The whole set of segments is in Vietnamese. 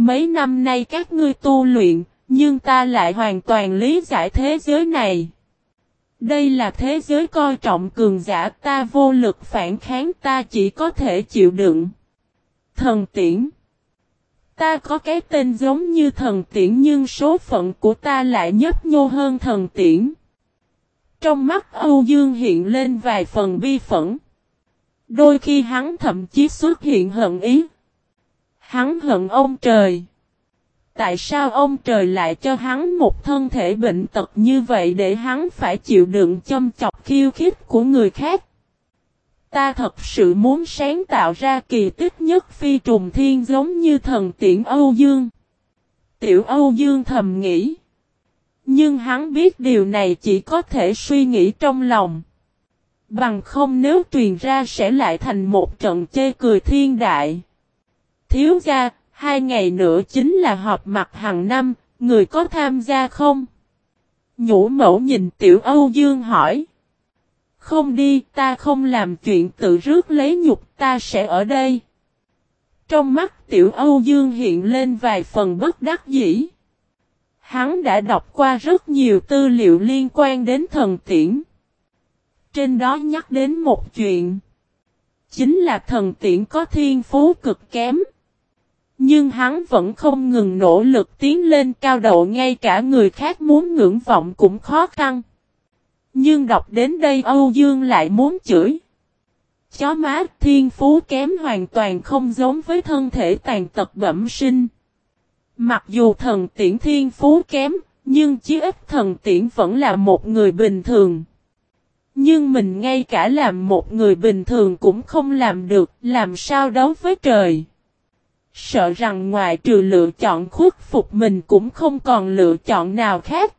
Mấy năm nay các ngươi tu luyện, nhưng ta lại hoàn toàn lý giải thế giới này. Đây là thế giới coi trọng cường giả ta vô lực phản kháng ta chỉ có thể chịu đựng. Thần tiễn Ta có cái tên giống như thần tiễn nhưng số phận của ta lại nhấp nhô hơn thần tiễn. Trong mắt Âu Dương hiện lên vài phần bi phẫn. Đôi khi hắn thậm chí xuất hiện hận ý. Hắn hận ông trời. Tại sao ông trời lại cho hắn một thân thể bệnh tật như vậy để hắn phải chịu đựng châm chọc khiêu khích của người khác? Ta thật sự muốn sáng tạo ra kỳ tích nhất phi trùng thiên giống như thần tiễn Âu Dương. Tiểu Âu Dương thầm nghĩ. Nhưng hắn biết điều này chỉ có thể suy nghĩ trong lòng. Bằng không nếu truyền ra sẽ lại thành một trận chê cười thiên đại. Thiếu gia, hai ngày nữa chính là họp mặt hàng năm, người có tham gia không? Nhũ mẫu nhìn tiểu Âu Dương hỏi. Không đi, ta không làm chuyện tự rước lấy nhục, ta sẽ ở đây. Trong mắt tiểu Âu Dương hiện lên vài phần bất đắc dĩ. Hắn đã đọc qua rất nhiều tư liệu liên quan đến thần tiễn. Trên đó nhắc đến một chuyện. Chính là thần tiễn có thiên phú cực kém. Nhưng hắn vẫn không ngừng nỗ lực tiến lên cao độ ngay cả người khác muốn ngưỡng vọng cũng khó khăn. Nhưng đọc đến đây Âu Dương lại muốn chửi. Chó má thiên phú kém hoàn toàn không giống với thân thể tàn tật bẩm sinh. Mặc dù thần tiễn thiên phú kém, nhưng chí ít thần tiễn vẫn là một người bình thường. Nhưng mình ngay cả làm một người bình thường cũng không làm được, làm sao đấu với trời. Sợ rằng ngoài trừ lựa chọn khuất phục mình cũng không còn lựa chọn nào khác.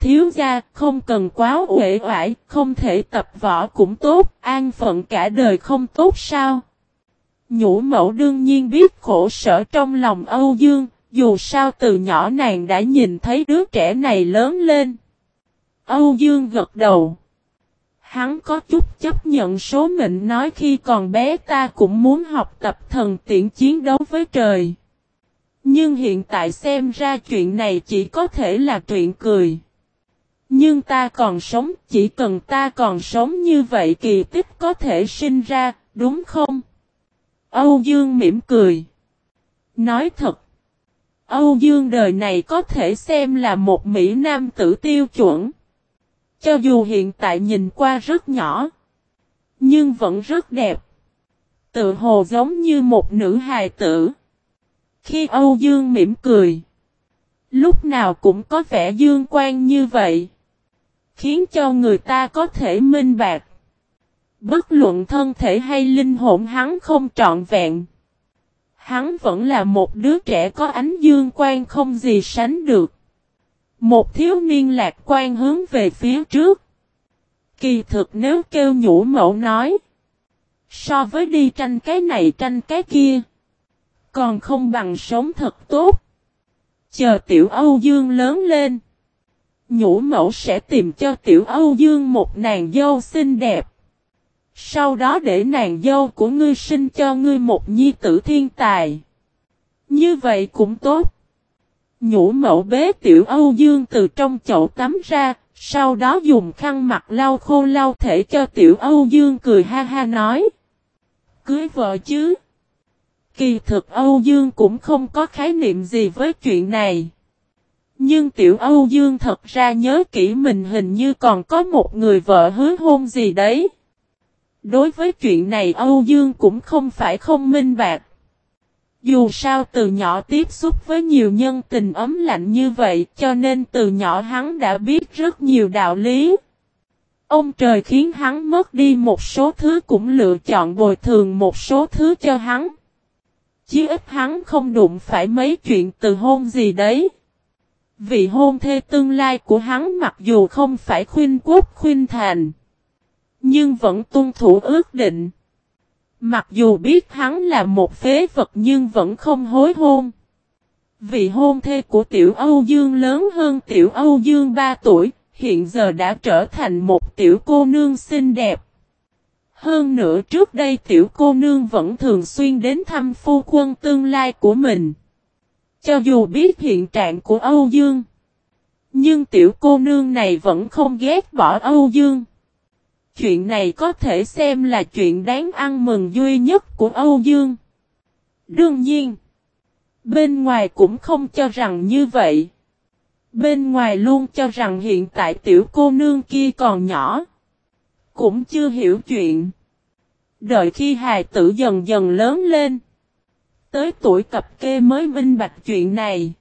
Thiếu gia không cần quá uể oải, không thể tập võ cũng tốt, an phận cả đời không tốt sao. Nhũ mẫu đương nhiên biết khổ sở trong lòng Âu Dương, dù sao từ nhỏ nàng đã nhìn thấy đứa trẻ này lớn lên. Âu Dương gật đầu. Hắn có chút chấp nhận số mệnh nói khi còn bé ta cũng muốn học tập thần tiện chiến đấu với trời. Nhưng hiện tại xem ra chuyện này chỉ có thể là chuyện cười. Nhưng ta còn sống, chỉ cần ta còn sống như vậy kỳ tích có thể sinh ra, đúng không? Âu Dương mỉm cười. Nói thật. Âu Dương đời này có thể xem là một Mỹ Nam tử tiêu chuẩn. Cho dù hiện tại nhìn qua rất nhỏ. Nhưng vẫn rất đẹp. Tự hồ giống như một nữ hài tử. Khi Âu Dương mỉm cười. Lúc nào cũng có vẻ dương quan như vậy. Khiến cho người ta có thể minh bạc. Bất luận thân thể hay linh hồn hắn không trọn vẹn. Hắn vẫn là một đứa trẻ có ánh dương quan không gì sánh được. Một thiếu niên lạc quan hướng về phía trước. Kỳ thực nếu kêu nhũ mẫu nói. So với đi tranh cái này tranh cái kia. Còn không bằng sống thật tốt. Chờ tiểu Âu Dương lớn lên. Nhũ mẫu sẽ tìm cho tiểu Âu Dương một nàng dâu xinh đẹp. Sau đó để nàng dâu của ngươi sinh cho ngươi một nhi tử thiên tài. Như vậy cũng tốt. Nhũ mẫu bế tiểu Âu Dương từ trong chậu tắm ra, sau đó dùng khăn mặt lau khô lau thể cho tiểu Âu Dương cười ha ha nói. Cưới vợ chứ? Kỳ thực Âu Dương cũng không có khái niệm gì với chuyện này. Nhưng tiểu Âu Dương thật ra nhớ kỹ mình hình như còn có một người vợ hứa hôn gì đấy. Đối với chuyện này Âu Dương cũng không phải không minh bạc. Dù sao từ nhỏ tiếp xúc với nhiều nhân tình ấm lạnh như vậy, cho nên từ nhỏ hắn đã biết rất nhiều đạo lý. Ông trời khiến hắn mất đi một số thứ cũng lựa chọn bồi thường một số thứ cho hắn. Chí ít hắn không đụng phải mấy chuyện từ hôn gì đấy. Vị hôn thê tương lai của hắn mặc dù không phải khuyên quốc khuyên thành. Nhưng vẫn tuân thủ ước định. Mặc dù biết hắn là một phế vật nhưng vẫn không hối hôn. Vị hôn thê của Tiểu Âu Dương lớn hơn Tiểu Âu Dương 3 tuổi, hiện giờ đã trở thành một tiểu cô nương xinh đẹp. Hơn nữa trước đây tiểu cô nương vẫn thường xuyên đến thăm phu quân tương lai của mình. Cho dù biết hiện trạng của Âu Dương. Nhưng tiểu cô nương này vẫn không ghét bỏ Âu Dương. Chuyện này có thể xem là chuyện đáng ăn mừng duy nhất của Âu Dương. Đương nhiên, bên ngoài cũng không cho rằng như vậy. Bên ngoài luôn cho rằng hiện tại tiểu cô nương kia còn nhỏ. Cũng chưa hiểu chuyện. Đợi khi hài tử dần dần lớn lên. Tới tuổi cập kê mới minh bạch chuyện này.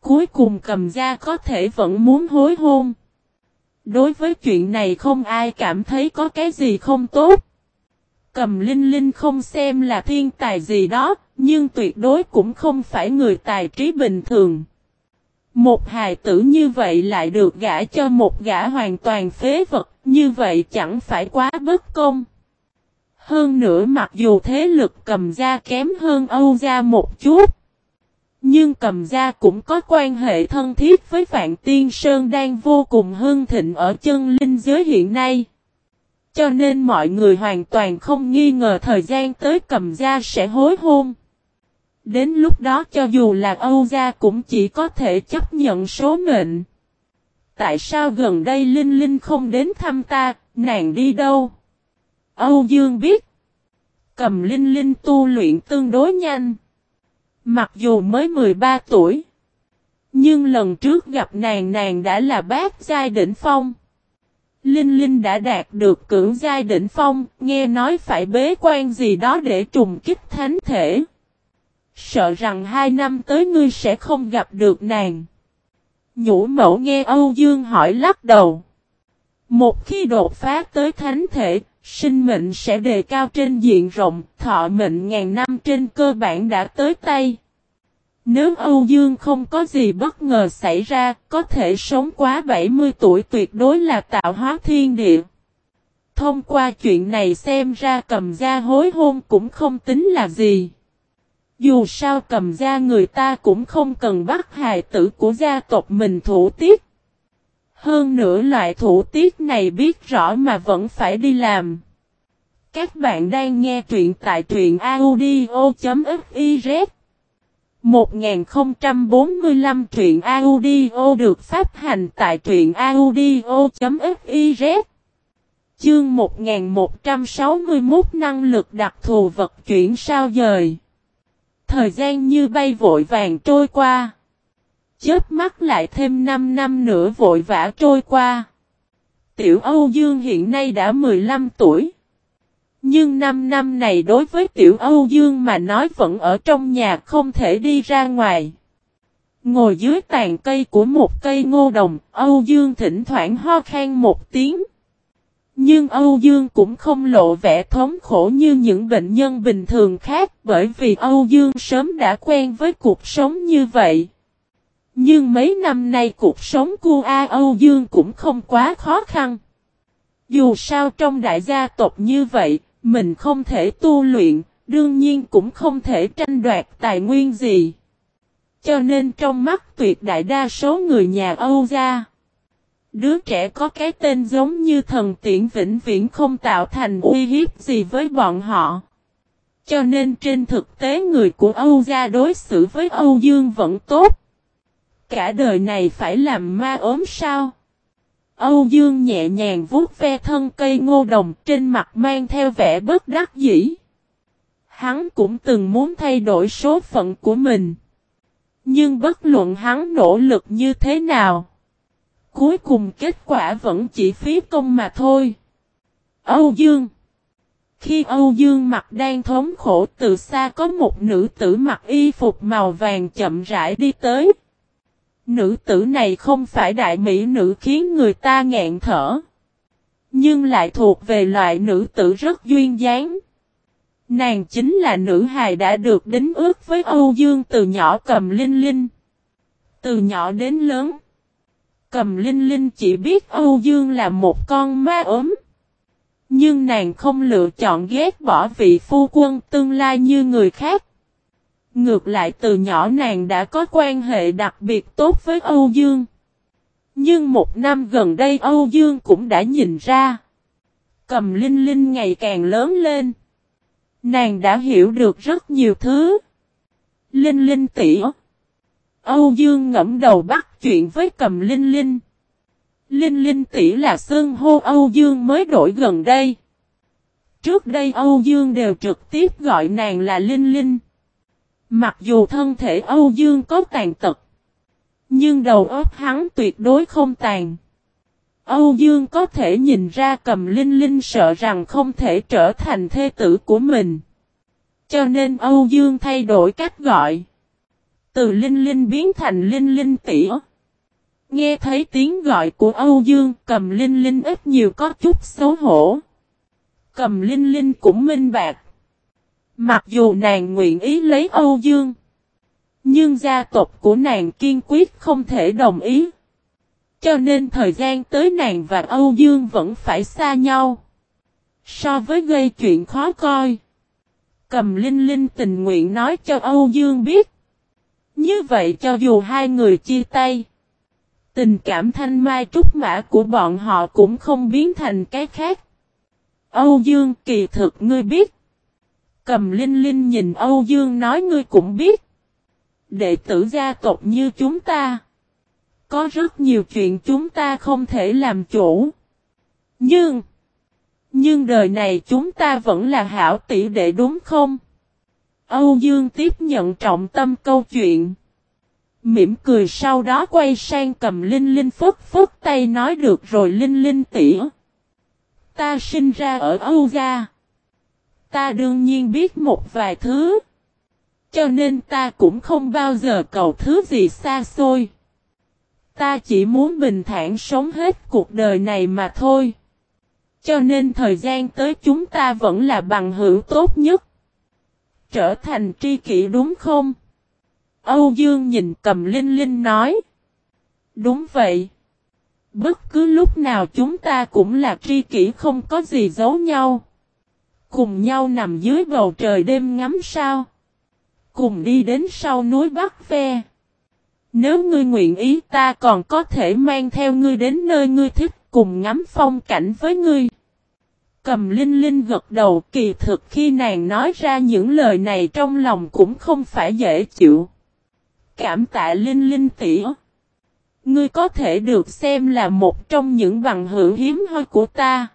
Cuối cùng cầm ra có thể vẫn muốn hối hôn. Đối với chuyện này không ai cảm thấy có cái gì không tốt. Cầm Linh Linh không xem là thiên tài gì đó, nhưng tuyệt đối cũng không phải người tài trí bình thường. Một hài tử như vậy lại được gả cho một gã hoàn toàn phế vật, như vậy chẳng phải quá bất công. Hơn nữa mặc dù thế lực cầm gia kém hơn Âu gia một chút. Nhưng cầm gia cũng có quan hệ thân thiết với Vạn Tiên Sơn đang vô cùng hưng thịnh ở chân linh giới hiện nay. Cho nên mọi người hoàn toàn không nghi ngờ thời gian tới cầm gia sẽ hối hôn. Đến lúc đó cho dù là Âu gia cũng chỉ có thể chấp nhận số mệnh. Tại sao gần đây Linh Linh không đến thăm ta, nàng đi đâu? Âu Dương biết. Cầm Linh Linh tu luyện tương đối nhanh. Mặc dù mới 13 tuổi. Nhưng lần trước gặp nàng nàng đã là bác giai đỉnh phong. Linh Linh đã đạt được cưỡng giai đỉnh phong, nghe nói phải bế quan gì đó để trùng kích thánh thể. Sợ rằng hai năm tới ngươi sẽ không gặp được nàng. Nhũ mẫu nghe Âu Dương hỏi lắc đầu. Một khi đột phá tới thánh thể, sinh mệnh sẽ đề cao trên diện rộng, thọ mệnh ngàn năm trên cơ bản đã tới tay. Nếu Âu Dương không có gì bất ngờ xảy ra, có thể sống quá 70 tuổi tuyệt đối là tạo hóa thiên địa. Thông qua chuyện này xem ra cầm gia hối hôn cũng không tính là gì. Dù sao cầm gia người ta cũng không cần bắt hài tử của gia tộc mình thủ tiết. Hơn nữa loại thủ tiết này biết rõ mà vẫn phải đi làm. Các bạn đang nghe truyện tại truyện audio.fiz 1045 truyện audio được phát hành tại truyện audio.fiz Chương 1161 năng lực đặc thù vật chuyển sao dời. Thời gian như bay vội vàng trôi qua. Chớp mắt lại thêm 5 năm nữa vội vã trôi qua Tiểu Âu Dương hiện nay đã 15 tuổi nhưng năm năm này đối với tiểu Âu Dương mà nói vẫn ở trong nhà không thể đi ra ngoài. Ngồi dưới tàn cây của một cây ngô đồng, Âu Dương thỉnh thoảng ho khan một tiếng. Nhưng Âu Dương cũng không lộ vẻ thống khổ như những bệnh nhân bình thường khác bởi vì Âu Dương sớm đã quen với cuộc sống như vậy. Nhưng mấy năm nay cuộc sống của A Âu Dương cũng không quá khó khăn. Dù sao trong đại gia tộc như vậy, mình không thể tu luyện, đương nhiên cũng không thể tranh đoạt tài nguyên gì. Cho nên trong mắt tuyệt đại đa số người nhà Âu gia, đứa trẻ có cái tên giống như thần tiễn vĩnh viễn không tạo thành uy hiếp gì với bọn họ. Cho nên trên thực tế người của Âu gia đối xử với Âu Dương vẫn tốt. Cả đời này phải làm ma ốm sao? Âu Dương nhẹ nhàng vuốt ve thân cây ngô đồng trên mặt mang theo vẻ bất đắc dĩ. Hắn cũng từng muốn thay đổi số phận của mình. Nhưng bất luận hắn nỗ lực như thế nào. Cuối cùng kết quả vẫn chỉ phí công mà thôi. Âu Dương, Khi Âu Dương mặt đang thống khổ, từ xa có một nữ tử mặc y phục màu vàng chậm rãi đi tới. Nữ tử này không phải đại mỹ nữ khiến người ta ngẹn thở. Nhưng lại thuộc về loại nữ tử rất duyên dáng. Nàng chính là nữ hài đã được đính ước với Âu Dương từ nhỏ cầm linh linh. Từ nhỏ đến lớn. Cầm linh linh chỉ biết Âu Dương là một con ma ốm. Nhưng nàng không lựa chọn ghét bỏ vị phu quân tương lai như người khác. Ngược lại từ nhỏ nàng đã có quan hệ đặc biệt tốt với Âu Dương. Nhưng một năm gần đây Âu Dương cũng đã nhìn ra. Cầm Linh Linh ngày càng lớn lên. Nàng đã hiểu được rất nhiều thứ. Linh Linh tỉ Âu Dương ngẫm đầu bắt chuyện với cầm Linh Linh. Linh Linh tỷ là xưng hô Âu Dương mới đổi gần đây. Trước đây Âu Dương đều trực tiếp gọi nàng là Linh Linh. Mặc dù thân thể Âu Dương có tàn tật. Nhưng đầu óc hắn tuyệt đối không tàn. Âu Dương có thể nhìn ra cầm Linh Linh sợ rằng không thể trở thành thê tử của mình. Cho nên Âu Dương thay đổi cách gọi. Từ Linh Linh biến thành Linh Linh tỉa. Nghe thấy tiếng gọi của Âu Dương, cầm Linh Linh ít nhiều có chút xấu hổ. Cầm Linh Linh cũng minh bạc. Mặc dù nàng nguyện ý lấy Âu Dương. Nhưng gia tộc của nàng kiên quyết không thể đồng ý. Cho nên thời gian tới nàng và Âu Dương vẫn phải xa nhau. So với gây chuyện khó coi. Cầm Linh Linh tình nguyện nói cho Âu Dương biết. Như vậy cho dù hai người chia tay. Tình cảm thanh mai trúc mã của bọn họ cũng không biến thành cái khác. Âu Dương, kỳ thực ngươi biết. Cầm Linh Linh nhìn Âu Dương nói ngươi cũng biết. Đệ tử gia tộc như chúng ta. Có rất nhiều chuyện chúng ta không thể làm chủ. Nhưng. Nhưng đời này chúng ta vẫn là hảo tỷ đệ đúng không? Âu Dương tiếp nhận trọng tâm câu chuyện. Mỉm cười sau đó quay sang cầm Linh Linh phất phất tay nói được rồi Linh Linh tỉa. Ta sinh ra ở Âu Gia. Ta đương nhiên biết một vài thứ. Cho nên ta cũng không bao giờ cầu thứ gì xa xôi. Ta chỉ muốn bình thản sống hết cuộc đời này mà thôi. Cho nên thời gian tới chúng ta vẫn là bằng hữu tốt nhất. Trở thành tri kỷ đúng không? Âu Dương nhìn cầm linh linh nói. Đúng vậy. Bất cứ lúc nào chúng ta cũng là tri kỷ không có gì giấu nhau. Cùng nhau nằm dưới bầu trời đêm ngắm sao. Cùng đi đến sau núi Bắc Ve. Nếu ngươi nguyện ý, ta còn có thể mang theo ngươi đến nơi ngươi thích, cùng ngắm phong cảnh với ngươi. Cầm Linh Linh gật đầu, kỳ thực khi nàng nói ra những lời này trong lòng cũng không phải dễ chịu. Cảm tạ Linh Linh tỉ. Ngươi có thể được xem là một trong những bằng hữu hiếm hoi của ta.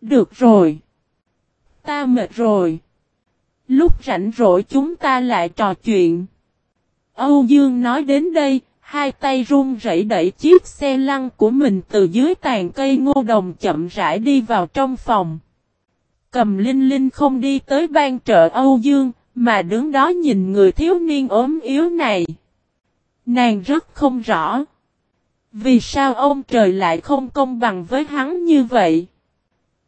Được rồi. Ta mệt rồi. Lúc rảnh rỗi chúng ta lại trò chuyện. Âu Dương nói đến đây, hai tay run rẩy đẩy chiếc xe lăn của mình từ dưới tàn cây ngô đồng chậm rãi đi vào trong phòng. Cầm Linh Linh không đi tới ban trợ Âu Dương, mà đứng đó nhìn người thiếu niên ốm yếu này. Nàng rất không rõ. Vì sao ông trời lại không công bằng với hắn như vậy?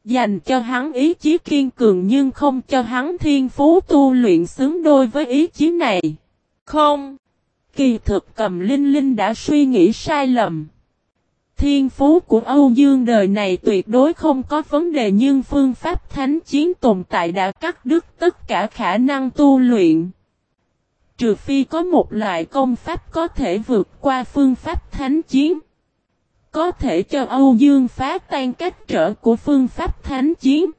Dành cho hắn ý chí kiên cường nhưng không cho hắn thiên phú tu luyện xứng đôi với ý chí này. Không. Kỳ thực cầm linh linh đã suy nghĩ sai lầm. Thiên phú của Âu Dương đời này tuyệt đối không có vấn đề nhưng phương pháp thánh chiến tồn tại đã cắt đứt tất cả khả năng tu luyện. Trừ phi có một loại công pháp có thể vượt qua phương pháp thánh chiến. Có thể cho Âu Dương phá tan cách trở của phương pháp thánh chiến.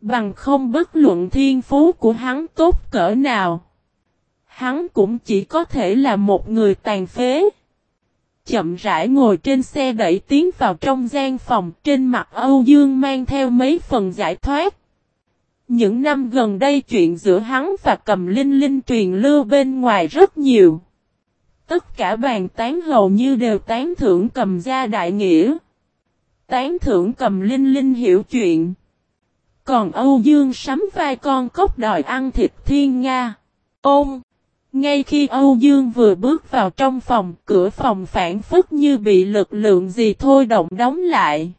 Bằng không bất luận thiên phú của hắn tốt cỡ nào. Hắn cũng chỉ có thể là một người tàn phế. Chậm rãi ngồi trên xe đẩy tiến vào trong gian phòng, trên mặt Âu Dương mang theo mấy phần giải thoát. Những năm gần đây chuyện giữa hắn và cầm linh linh truyền lưu bên ngoài rất nhiều. Tất cả bàn tán hầu như đều tán thưởng cầm gia đại nghĩa. Tán thưởng cầm linh linh hiểu chuyện. Còn Âu Dương sắm vai con cốc đòi ăn thịt thiên Nga. Ôm! Ngay khi Âu Dương vừa bước vào trong phòng, cửa phòng phản phức như bị lực lượng gì thôi động đóng lại.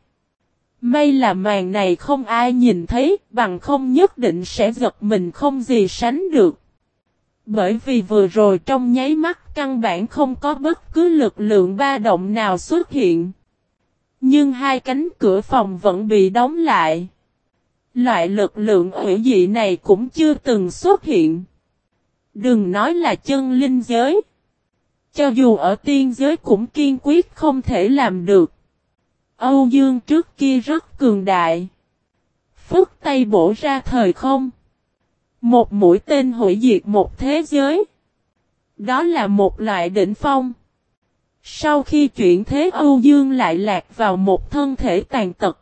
May là màn này không ai nhìn thấy, bằng không nhất định sẽ giật mình không gì sánh được. Bởi vì vừa rồi trong nháy mắt căn bản không có bất cứ lực lượng ba động nào xuất hiện. Nhưng hai cánh cửa phòng vẫn bị đóng lại. Loại lực lượng ủy dị này cũng chưa từng xuất hiện. Đừng nói là chân linh giới. Cho dù ở tiên giới cũng kiên quyết không thể làm được. Âu Dương trước kia rất cường đại. Phức tay bổ ra thời không. Một mũi tên hủy diệt một thế giới. Đó là một loại đỉnh phong. Sau khi chuyển thế Âu Dương lại lạc vào một thân thể tàn tật.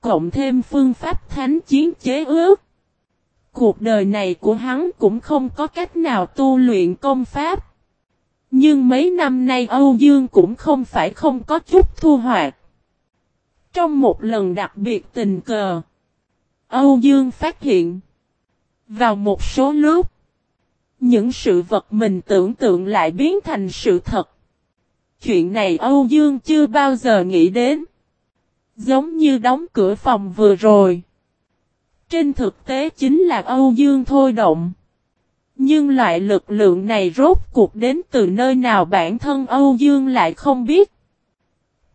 Cộng thêm phương pháp thánh chiến chế ước. Cuộc đời này của hắn cũng không có cách nào tu luyện công pháp. Nhưng mấy năm nay Âu Dương cũng không phải không có chút thu hoạch. Trong một lần đặc biệt tình cờ, Âu Dương phát hiện, vào một số lúc, những sự vật mình tưởng tượng lại biến thành sự thật. Chuyện này Âu Dương chưa bao giờ nghĩ đến. Giống như đóng cửa phòng vừa rồi. Trên thực tế chính là Âu Dương thôi động. Nhưng loại lực lượng này rốt cuộc đến từ nơi nào bản thân Âu Dương lại không biết.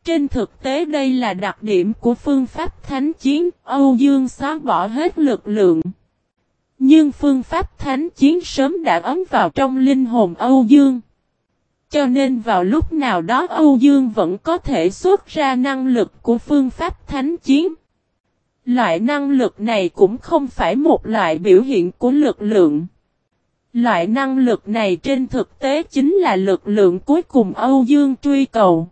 Trên thực tế đây là đặc điểm của phương pháp thánh chiến, Âu Dương xóa bỏ hết lực lượng. Nhưng phương pháp thánh chiến sớm đã ấm vào trong linh hồn Âu Dương. Cho nên vào lúc nào đó Âu Dương vẫn có thể xuất ra năng lực của phương pháp thánh chiến. Loại năng lực này cũng không phải một loại biểu hiện của lực lượng. Loại năng lực này trên thực tế chính là lực lượng cuối cùng Âu Dương truy cầu.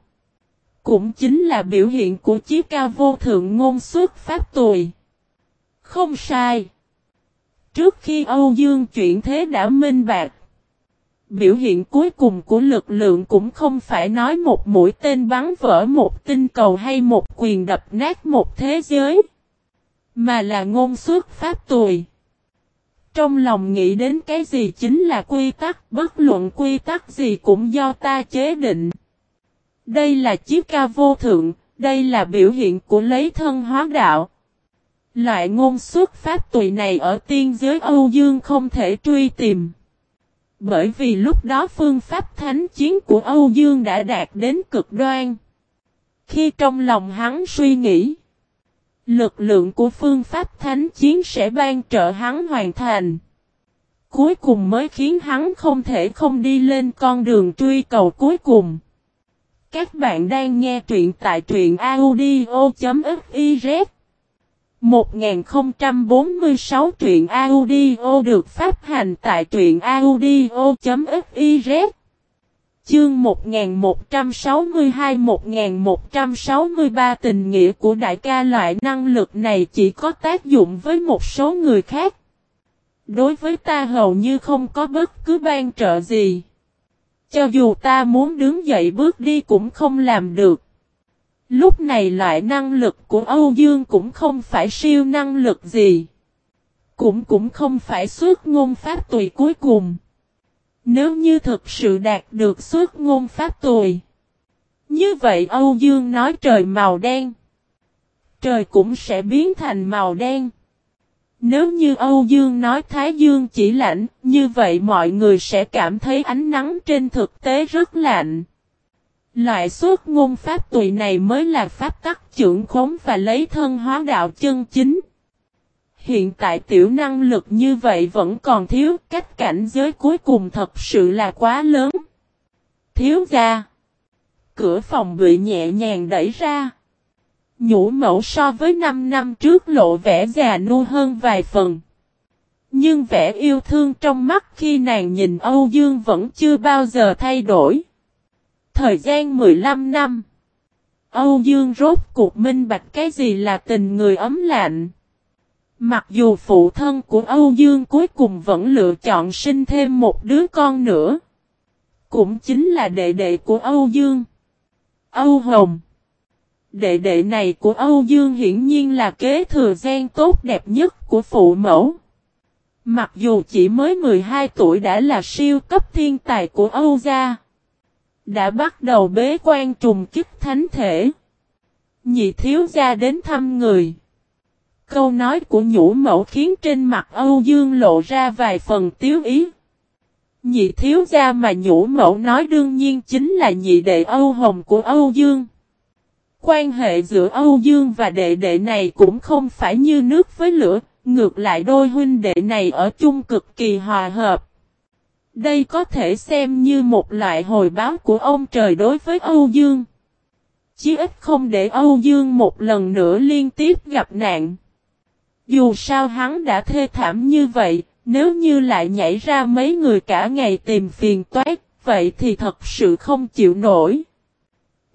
Cũng chính là biểu hiện của chí ca vô thượng ngôn xuất pháp tùy. Không sai. Trước khi Âu Dương chuyển thế đã minh bạc. Biểu hiện cuối cùng của lực lượng cũng không phải nói một mũi tên bắn vỡ một tinh cầu hay một quyền đập nát một thế giới. Mà là ngôn xuất pháp tùy. Trong lòng nghĩ đến cái gì chính là quy tắc, bất luận quy tắc gì cũng do ta chế định. Đây là chiếc ca vô thượng, đây là biểu hiện của lấy thân hóa đạo. Loại ngôn xuất phát tùy này ở tiên giới Âu Dương không thể truy tìm. Bởi vì lúc đó phương pháp thánh chiến của Âu Dương đã đạt đến cực đoan. Khi trong lòng hắn suy nghĩ, lực lượng của phương pháp thánh chiến sẽ ban trợ hắn hoàn thành. Cuối cùng mới khiến hắn không thể không đi lên con đường truy cầu cuối cùng. Các bạn đang nghe truyện tại truyện audio.fif 1046 truyện audio được phát hành tại truyện audio.fiz Chương 1162-1163 tình nghĩa của đại ca loại năng lực này chỉ có tác dụng với một số người khác. Đối với ta hầu như không có bất cứ ban trợ gì. Cho dù ta muốn đứng dậy bước đi cũng không làm được. Lúc này loại năng lực của Âu Dương cũng không phải siêu năng lực gì. Cũng cũng không phải suốt ngôn pháp tùy cuối cùng. Nếu như thực sự đạt được suốt ngôn pháp tùy. Như vậy Âu Dương nói trời màu đen. Trời cũng sẽ biến thành màu đen. Nếu như Âu Dương nói Thái Dương chỉ lạnh, như vậy mọi người sẽ cảm thấy ánh nắng trên thực tế rất lạnh. Loại suốt ngôn pháp tùy này mới là pháp tắc trưởng khống và lấy thân hóa đạo chân chính. Hiện tại tiểu năng lực như vậy vẫn còn thiếu, cách cảnh giới cuối cùng thật sự là quá lớn. Thiếu ra. Cửa phòng bị nhẹ nhàng đẩy ra. Nhũ mẫu so với 5 năm trước lộ vẻ già nua hơn vài phần. Nhưng vẻ yêu thương trong mắt khi nàng nhìn Âu Dương vẫn chưa bao giờ thay đổi. Thời gian 15 năm. Âu Dương rốt cuộc minh bạch cái gì là tình người ấm lạnh. Mặc dù phụ thân của Âu Dương cuối cùng vẫn lựa chọn sinh thêm một đứa con nữa. Cũng chính là đệ đệ của Âu Dương. Âu Hồng. Đệ đệ này của Âu Dương hiển nhiên là kế thừa gian tốt đẹp nhất của phụ mẫu. Mặc dù chỉ mới 12 tuổi đã là siêu cấp thiên tài của Âu gia. Đã bắt đầu bế quan trùng kích thánh thể. Nhị thiếu gia đến thăm người. Câu nói của nhũ mẫu khiến trên mặt Âu Dương lộ ra vài phần tiếu ý. Nhị thiếu gia mà nhũ mẫu nói đương nhiên chính là nhị đệ Âu Hồng của Âu Dương. Quan hệ giữa Âu Dương và đệ đệ này cũng không phải như nước với lửa, ngược lại đôi huynh đệ này ở chung cực kỳ hòa hợp. Đây có thể xem như một loại hồi báo của ông trời đối với Âu Dương. Chí ít không để Âu Dương một lần nữa liên tiếp gặp nạn. Dù sao hắn đã thê thảm như vậy, nếu như lại nhảy ra mấy người cả ngày tìm phiền toát, vậy thì thật sự không chịu nổi.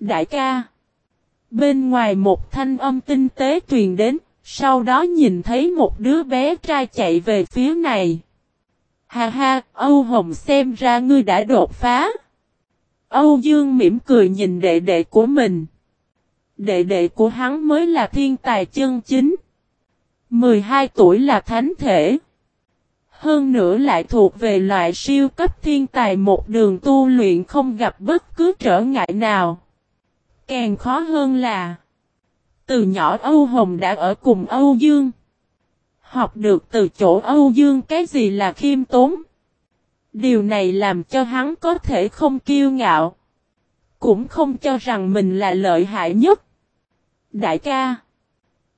Đại ca Bên ngoài một thanh âm tinh tế truyền đến, sau đó nhìn thấy một đứa bé trai chạy về phía này. Ha ha, Âu Hồng xem ra ngươi đã đột phá. Âu Dương mỉm cười nhìn đệ đệ của mình. Đệ đệ của hắn mới là thiên tài chân chính. 12 tuổi là thánh thể. Hơn nữa lại thuộc về loại siêu cấp thiên tài một đường tu luyện không gặp bất cứ trở ngại nào. Càng khó hơn là Từ nhỏ Âu Hồng đã ở cùng Âu Dương. Học được từ chỗ Âu Dương cái gì là khiêm tốn. Điều này làm cho hắn có thể không kiêu ngạo. Cũng không cho rằng mình là lợi hại nhất. Đại ca.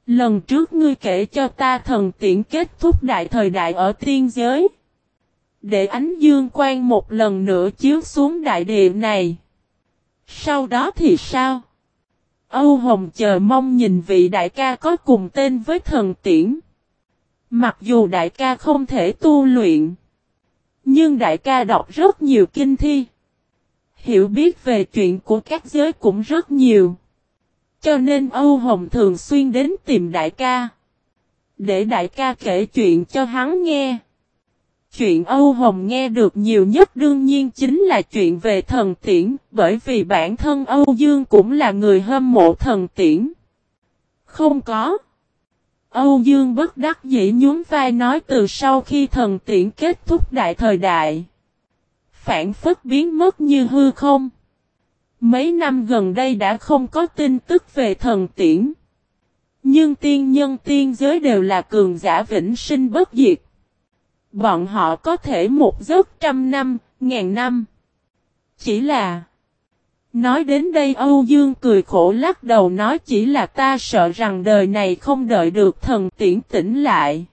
Lần trước ngươi kể cho ta thần tiễn kết thúc đại thời đại ở tiên giới. Để ánh dương quang một lần nữa chiếu xuống đại địa này. Sau đó thì sao? Âu Hồng chờ mong nhìn vị đại ca có cùng tên với thần tiễn. Mặc dù đại ca không thể tu luyện. Nhưng đại ca đọc rất nhiều kinh thi. Hiểu biết về chuyện của các giới cũng rất nhiều. Cho nên Âu Hồng thường xuyên đến tìm đại ca. Để đại ca kể chuyện cho hắn nghe. Chuyện Âu Hồng nghe được nhiều nhất đương nhiên chính là chuyện về thần tiễn, bởi vì bản thân Âu Dương cũng là người hâm mộ thần tiễn. Không có. Âu Dương bất đắc dĩ nhún vai nói từ sau khi thần tiễn kết thúc đại thời đại. Phản phất biến mất như hư không. Mấy năm gần đây đã không có tin tức về thần tiễn. Nhưng tiên nhân tiên giới đều là cường giả vĩnh sinh bất diệt. Bọn họ có thể một giấc trăm năm, ngàn năm. Chỉ là... Nói đến đây Âu Dương cười khổ lắc đầu nói chỉ là ta sợ rằng đời này không đợi được thần tiễn tỉnh lại.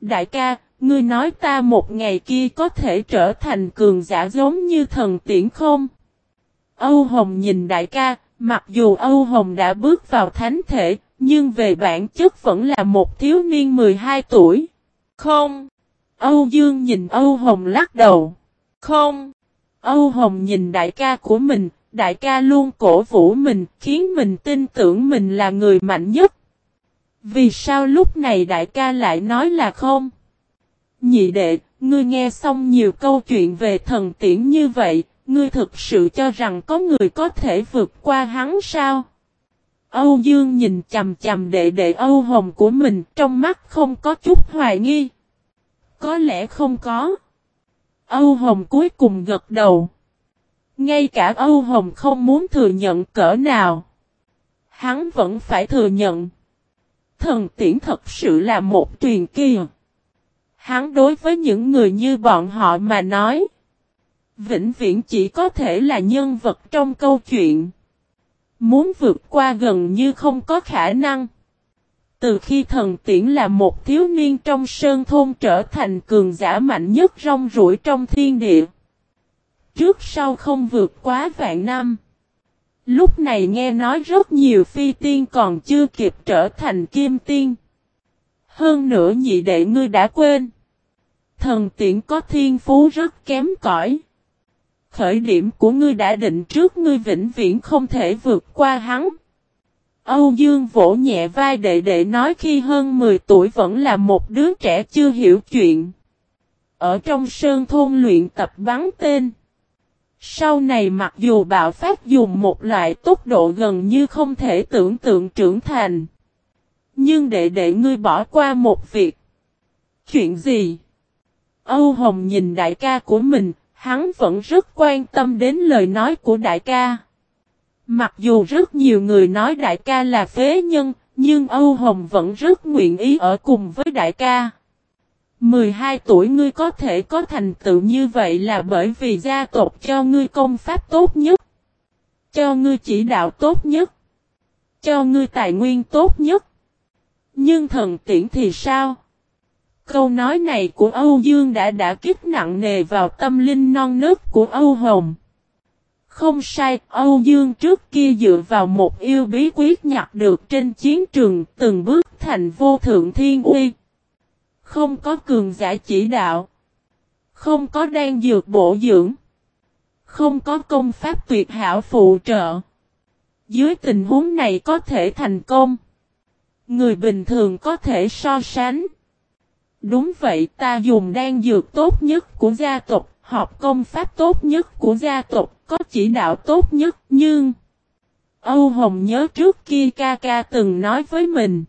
Đại ca, ngươi nói ta một ngày kia có thể trở thành cường giả giống như thần tiễn không? Âu Hồng nhìn đại ca, mặc dù Âu Hồng đã bước vào thánh thể, nhưng về bản chất vẫn là một thiếu niên 12 tuổi. Không. Âu Dương nhìn Âu Hồng lắc đầu. Không. Âu Hồng nhìn đại ca của mình, đại ca luôn cổ vũ mình, khiến mình tin tưởng mình là người mạnh nhất. Vì sao lúc này đại ca lại nói là không? Nhị đệ, ngươi nghe xong nhiều câu chuyện về thần tiễn như vậy, ngươi thực sự cho rằng có người có thể vượt qua hắn sao? Âu Dương nhìn chầm chầm đệ đệ Âu Hồng của mình trong mắt không có chút hoài nghi. Có lẽ không có. Âu Hồng cuối cùng gật đầu. Ngay cả Âu Hồng không muốn thừa nhận cỡ nào. Hắn vẫn phải thừa nhận. Thần tiễn thật sự là một truyền kỳ. Hắn đối với những người như bọn họ mà nói. Vĩnh viễn chỉ có thể là nhân vật trong câu chuyện. Muốn vượt qua gần như không có khả năng. Từ khi thần tiễn là một thiếu niên trong sơn thôn trở thành cường giả mạnh nhất rong rủi trong thiên địa. Trước sau không vượt quá vạn năm. Lúc này nghe nói rất nhiều phi tiên còn chưa kịp trở thành kim tiên. Hơn nữa nhị đệ ngươi đã quên. Thần tiễn có thiên phú rất kém cỏi. Khởi điểm của ngươi đã định trước ngươi vĩnh viễn không thể vượt qua hắn. Âu Dương vỗ nhẹ vai đệ đệ nói khi hơn 10 tuổi vẫn là một đứa trẻ chưa hiểu chuyện. Ở trong sơn thôn luyện tập bắn tên. Sau này mặc dù bạo phát dùng một loại tốc độ gần như không thể tưởng tượng trưởng thành. Nhưng để để ngươi bỏ qua một việc. Chuyện gì? Âu Hồng nhìn đại ca của mình, hắn vẫn rất quan tâm đến lời nói của đại ca. Mặc dù rất nhiều người nói đại ca là phế nhân, nhưng Âu Hồng vẫn rất nguyện ý ở cùng với đại ca. 12 tuổi ngươi có thể có thành tựu như vậy là bởi vì gia tộc cho ngươi công pháp tốt nhất. Cho ngươi chỉ đạo tốt nhất. Cho ngươi tài nguyên tốt nhất. Nhưng thần tiễn thì sao? Câu nói này của Âu Dương đã đã kích nặng nề vào tâm linh non nớt của Âu Hồng. Không sai, Âu Dương trước kia dựa vào một yêu bí quyết nhặt được trên chiến trường từng bước thành vô thượng thiên uy. Không có cường giả chỉ đạo. Không có đan dược bổ dưỡng. Không có công pháp tuyệt hảo phụ trợ. Dưới tình huống này có thể thành công. Người bình thường có thể so sánh. Đúng vậy ta dùng đan dược tốt nhất của gia tộc, học công pháp tốt nhất của gia tộc, có chỉ đạo tốt nhất nhưng... Âu Hồng nhớ trước kia ca ca từng nói với mình.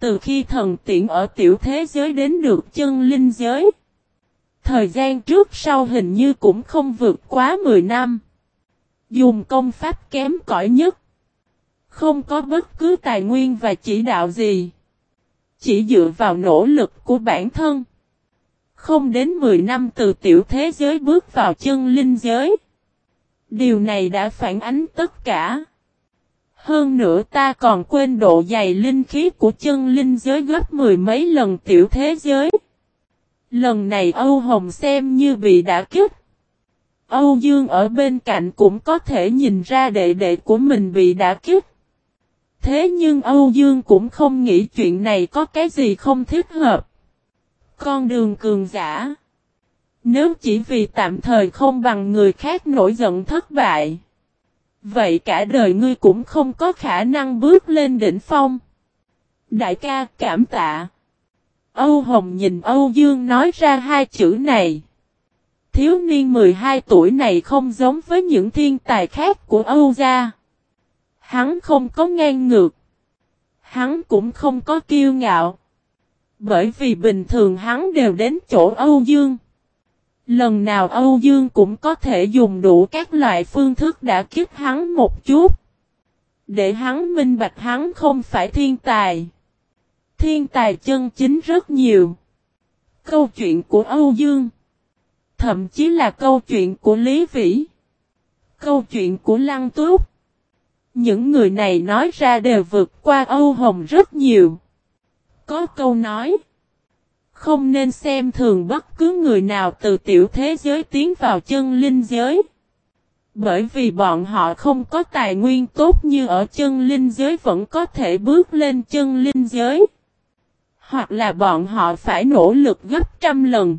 Từ khi thần tiện ở tiểu thế giới đến được chân linh giới. Thời gian trước sau hình như cũng không vượt quá 10 năm. Dùng công pháp kém cỏi nhất. Không có bất cứ tài nguyên và chỉ đạo gì. Chỉ dựa vào nỗ lực của bản thân. Không đến 10 năm từ tiểu thế giới bước vào chân linh giới. Điều này đã phản ánh tất cả. Hơn nữa ta còn quên độ dày linh khí của chân linh giới gấp mười mấy lần tiểu thế giới. Lần này Âu Hồng xem như bị đã kích. Âu Dương ở bên cạnh cũng có thể nhìn ra đệ đệ của mình bị đã kích. Thế nhưng Âu Dương cũng không nghĩ chuyện này có cái gì không thích hợp. Con đường cường giả. Nếu chỉ vì tạm thời không bằng người khác nổi giận thất bại. Vậy cả đời ngươi cũng không có khả năng bước lên đỉnh phong. Đại ca, cảm tạ. Âu Hồng nhìn Âu Dương nói ra hai chữ này. Thiếu niên 12 tuổi này không giống với những thiên tài khác của Âu gia. Hắn không có ngang ngược. Hắn cũng không có kiêu ngạo. Bởi vì bình thường hắn đều đến chỗ Âu Dương. Lần nào Âu Dương cũng có thể dùng đủ các loại phương thức đã kích hắn một chút. Để hắn minh bạch hắn không phải thiên tài. Thiên tài chân chính rất nhiều. Câu chuyện của Âu Dương. Thậm chí là câu chuyện của Lý Vĩ. Câu chuyện của Lăng Túc. Những người này nói ra đều vượt qua Âu Hồng rất nhiều. Có câu nói. Không nên xem thường bất cứ người nào từ tiểu thế giới tiến vào chân linh giới. Bởi vì bọn họ không có tài nguyên tốt như ở chân linh giới vẫn có thể bước lên chân linh giới. Hoặc là bọn họ phải nỗ lực gấp trăm lần.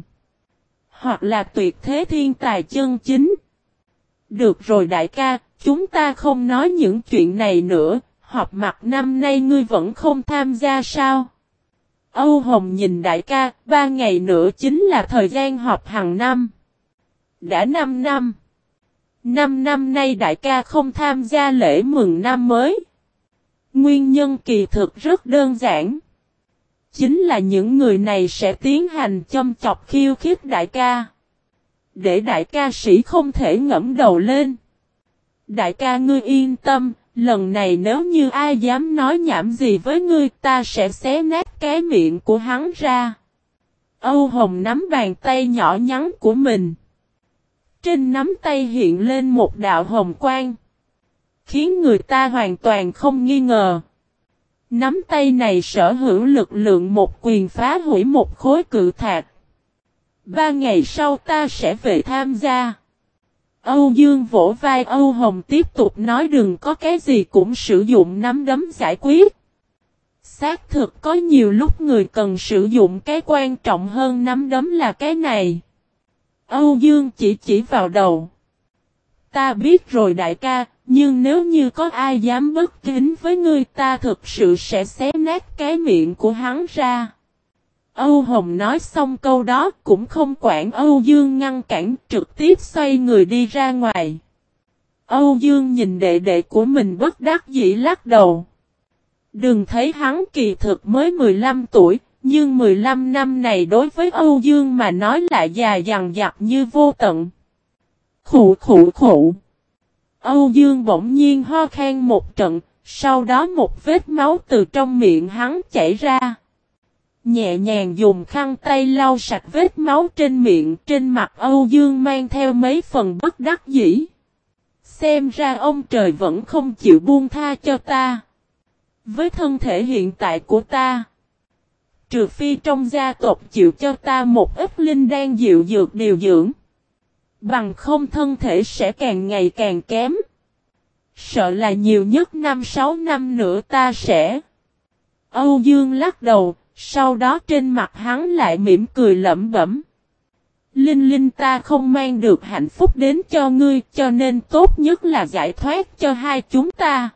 Hoặc là tuyệt thế thiên tài chân chính. Được rồi đại ca, chúng ta không nói những chuyện này nữa, họp mặt năm nay ngươi vẫn không tham gia sao? Âu Hồng nhìn đại ca, ba ngày nữa chính là thời gian họp hàng năm. Đã năm năm. Năm năm nay đại ca không tham gia lễ mừng năm mới. Nguyên nhân kỳ thực rất đơn giản. Chính là những người này sẽ tiến hành châm chọc khiêu khích đại ca. Để đại ca sĩ không thể ngẫm đầu lên. Đại ca ngươi yên tâm, lần này nếu như ai dám nói nhảm gì với ngươi, ta sẽ xé nát cái miệng của hắn ra. Âu Hồng nắm bàn tay nhỏ nhắn của mình. Trên nắm tay hiện lên một đạo hồng quang. Khiến người ta hoàn toàn không nghi ngờ. Nắm tay này sở hữu lực lượng một quyền phá hủy một khối cự thạch. Ba ngày sau ta sẽ về tham gia. Âu Dương vỗ vai Âu Hồng tiếp tục nói đừng có cái gì cũng sử dụng nắm đấm giải quyết. Xác thực có nhiều lúc người cần sử dụng cái quan trọng hơn nắm đấm là cái này. Âu Dương chỉ chỉ vào đầu. Ta biết rồi đại ca, nhưng nếu như có ai dám bất kính với ngươi ta thực sự sẽ xé nát cái miệng của hắn ra. Âu Hồng nói xong câu đó cũng không quản Âu Dương ngăn cản trực tiếp xoay người đi ra ngoài. Âu Dương nhìn đệ đệ của mình bất đắc dĩ lắc đầu. Đừng thấy hắn kỳ thực mới 15 tuổi, nhưng 15 năm này đối với Âu Dương mà nói lại già dằn dặt như vô tận. Khủ khủ khủ. Âu Dương bỗng nhiên ho khan một trận, sau đó một vết máu từ trong miệng hắn chảy ra. Nhẹ nhàng dùng khăn tay lau sạch vết máu trên miệng, trên mặt Âu Dương mang theo mấy phần bất đắc dĩ. Xem ra ông trời vẫn không chịu buông tha cho ta. Với thân thể hiện tại của ta, trừ phi trong gia tộc chịu cho ta một ít linh đan dịu dược điều dưỡng. Bằng không thân thể sẽ càng ngày càng kém. Sợ là nhiều nhất 5-6 năm nữa ta sẽ. Âu Dương lắc đầu, sau đó trên mặt hắn lại mỉm cười lẩm bẩm. Linh Linh ta không mang được hạnh phúc đến cho ngươi cho nên tốt nhất là giải thoát cho hai chúng ta.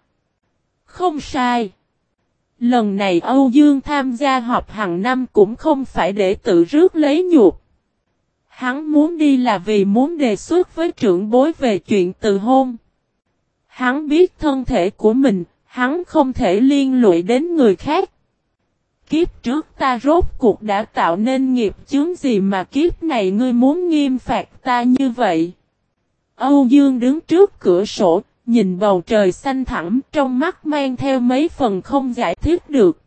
Không sai. Lần này Âu Dương tham gia họp hàng năm cũng không phải để tự rước lấy nhục. Hắn muốn đi là vì muốn đề xuất với trưởng bối về chuyện từ hôn. Hắn biết thân thể của mình, hắn không thể liên lụy đến người khác. Kiếp trước ta rốt cuộc đã tạo nên nghiệp chướng gì mà kiếp này ngươi muốn nghiêm phạt ta như vậy? Âu Dương đứng trước cửa sổ, nhìn bầu trời xanh thẳm trong mắt mang theo mấy phần không giải thích được.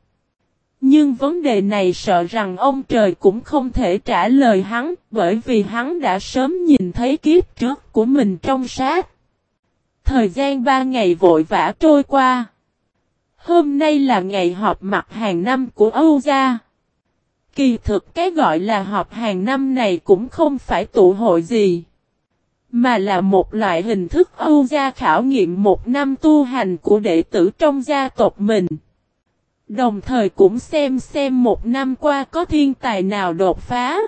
Nhưng vấn đề này sợ rằng ông trời cũng không thể trả lời hắn bởi vì hắn đã sớm nhìn thấy kiếp trước của mình trong sát. Thời gian ba ngày vội vã trôi qua. Hôm nay là ngày họp mặt hàng năm của Âu gia. Kỳ thực cái gọi là họp hàng năm này cũng không phải tụ hội gì. Mà là một loại hình thức Âu gia khảo nghiệm một năm tu hành của đệ tử trong gia tộc mình. Đồng thời cũng xem xem một năm qua có thiên tài nào đột phá.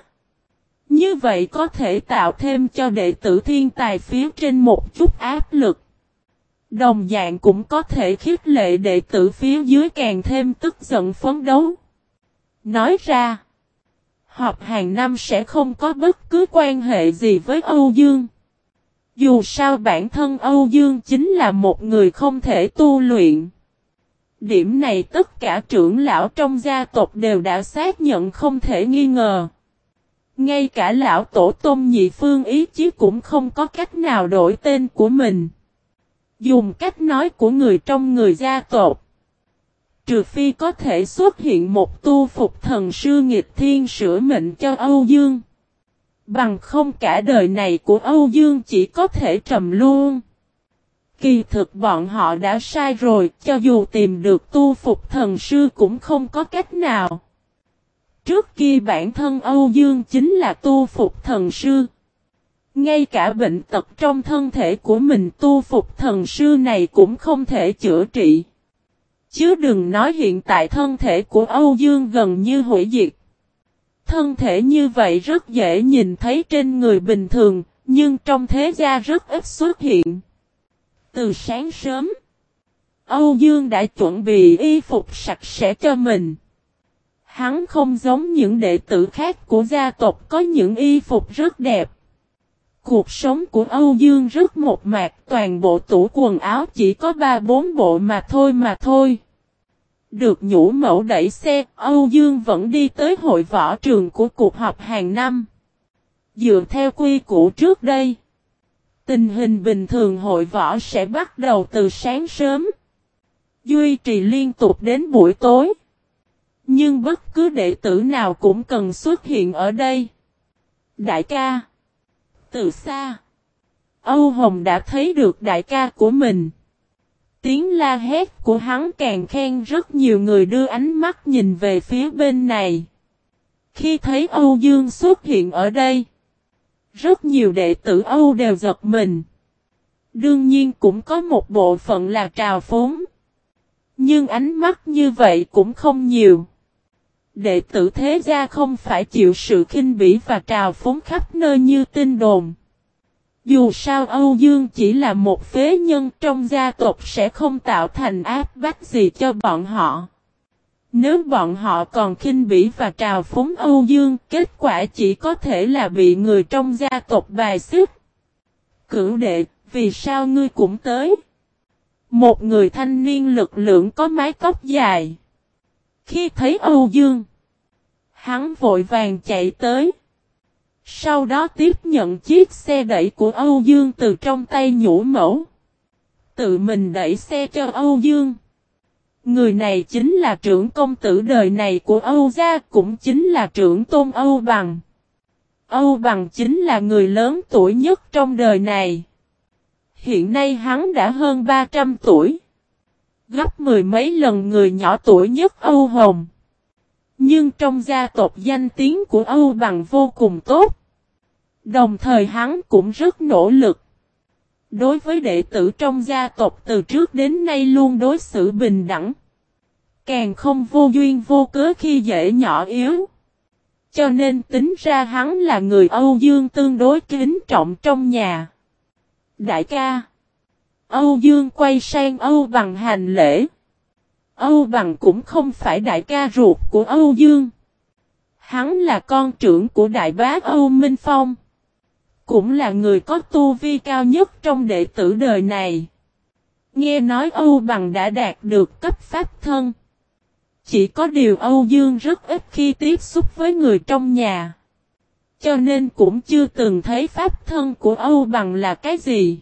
Như vậy có thể tạo thêm cho đệ tử thiên tài phía trên một chút áp lực. Đồng dạng cũng có thể khiết lệ đệ tử phía dưới càng thêm tức giận phấn đấu. Nói ra, họp hàng năm sẽ không có bất cứ quan hệ gì với Âu Dương. Dù sao bản thân Âu Dương chính là một người không thể tu luyện. Điểm này tất cả trưởng lão trong gia tộc đều đã xác nhận không thể nghi ngờ. Ngay cả lão tổ tôm nhị phương ý chí cũng không có cách nào đổi tên của mình. Dùng cách nói của người trong người gia tộc. Trừ phi có thể xuất hiện một tu phục thần sư nghịch thiên sửa mệnh cho Âu Dương. Bằng không cả đời này của Âu Dương chỉ có thể trầm luôn. Kỳ thực bọn họ đã sai rồi, cho dù tìm được tu phục thần sư cũng không có cách nào. Trước kia bản thân Âu Dương chính là tu phục thần sư. Ngay cả bệnh tật trong thân thể của mình tu phục thần sư này cũng không thể chữa trị. Chứ đừng nói hiện tại thân thể của Âu Dương gần như hủy diệt. Thân thể như vậy rất dễ nhìn thấy trên người bình thường, nhưng trong thế gia rất ít xuất hiện. Từ sáng sớm, Âu Dương đã chuẩn bị y phục sạch sẽ cho mình. Hắn không giống những đệ tử khác của gia tộc có những y phục rất đẹp. Cuộc sống của Âu Dương rất một mạc, toàn bộ tủ quần áo chỉ có 3-4 bộ mà thôi mà thôi. Được nhũ mẫu đẩy xe, Âu Dương vẫn đi tới hội võ trường của cuộc họp hàng năm. Dựa theo quy củ trước đây, tình hình bình thường hội võ sẽ bắt đầu từ sáng sớm, duy trì liên tục đến buổi tối. Nhưng bất cứ đệ tử nào cũng cần xuất hiện ở đây. Đại ca từ xa. Âu Hồng đã thấy được đại ca của mình. Tiếng la hét của hắn càng khen rất nhiều người đưa ánh mắt nhìn về phía bên này. Khi thấy Âu Dương xuất hiện ở đây, rất nhiều đệ tử Âu đều giật mình. Đương nhiên cũng có một bộ phận là trào phúng. Nhưng ánh mắt như vậy cũng không nhiều. Đệ tử thế gia không phải chịu sự khinh bỉ và trào phúng khắp nơi như tin đồn. Dù sao Âu Dương chỉ là một phế nhân trong gia tộc sẽ không tạo thành áp bách gì cho bọn họ. Nếu bọn họ còn khinh bỉ và trào phúng Âu Dương, kết quả chỉ có thể là bị người trong gia tộc bài xích. Cửu đệ, vì sao ngươi cũng tới? Một người thanh niên lực lượng có mái tóc dài. Khi thấy Âu Dương, hắn vội vàng chạy tới. Sau đó tiếp nhận chiếc xe đẩy của Âu Dương từ trong tay nhũ mẫu. Tự mình đẩy xe cho Âu Dương. Người này chính là trưởng công tử đời này của Âu gia, cũng chính là trưởng tôn Âu Bằng. Âu Bằng chính là người lớn tuổi nhất trong đời này. Hiện nay hắn đã hơn 300 tuổi. Gấp mười mấy lần người nhỏ tuổi nhất Âu Hồng. Nhưng trong gia tộc danh tiếng của Âu Bằng vô cùng tốt. Đồng thời hắn cũng rất nỗ lực. Đối với đệ tử trong gia tộc từ trước đến nay luôn đối xử bình đẳng. càng không vô duyên vô cớ khi dễ nhỏ yếu. Cho nên tính ra hắn là người Âu Dương tương đối kính trọng trong nhà. Đại ca. Âu Dương quay sang Âu bằng hành lễ. Âu bằng cũng không phải đại ca ruột của Âu Dương. Hắn là con trưởng của đại bá Âu Minh Phong. Cũng là người có tu vi cao nhất trong đệ tử đời này. Nghe nói Âu Bằng đã đạt được cấp pháp thân. Chỉ có điều Âu Dương rất ít khi tiếp xúc với người trong nhà. Cho nên cũng chưa từng thấy pháp thân của Âu Bằng là cái gì.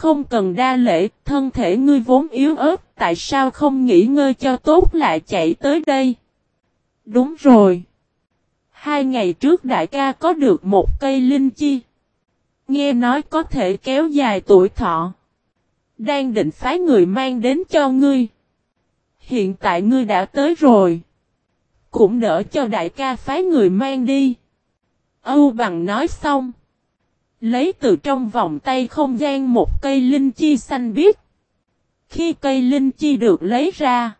Không cần đa lễ, thân thể ngươi vốn yếu ớt, tại sao không nghỉ ngơi cho tốt lại chạy tới đây? Đúng rồi. Hai ngày trước đại ca có được một cây linh chi. Nghe nói có thể kéo dài tuổi thọ. Đang định phái người mang đến cho ngươi. Hiện tại ngươi đã tới rồi. Cũng đỡ cho đại ca phái người mang đi. Âu bằng nói xong. Lấy từ trong vòng tay không gian một cây linh chi xanh biếc. Khi cây linh chi được lấy ra.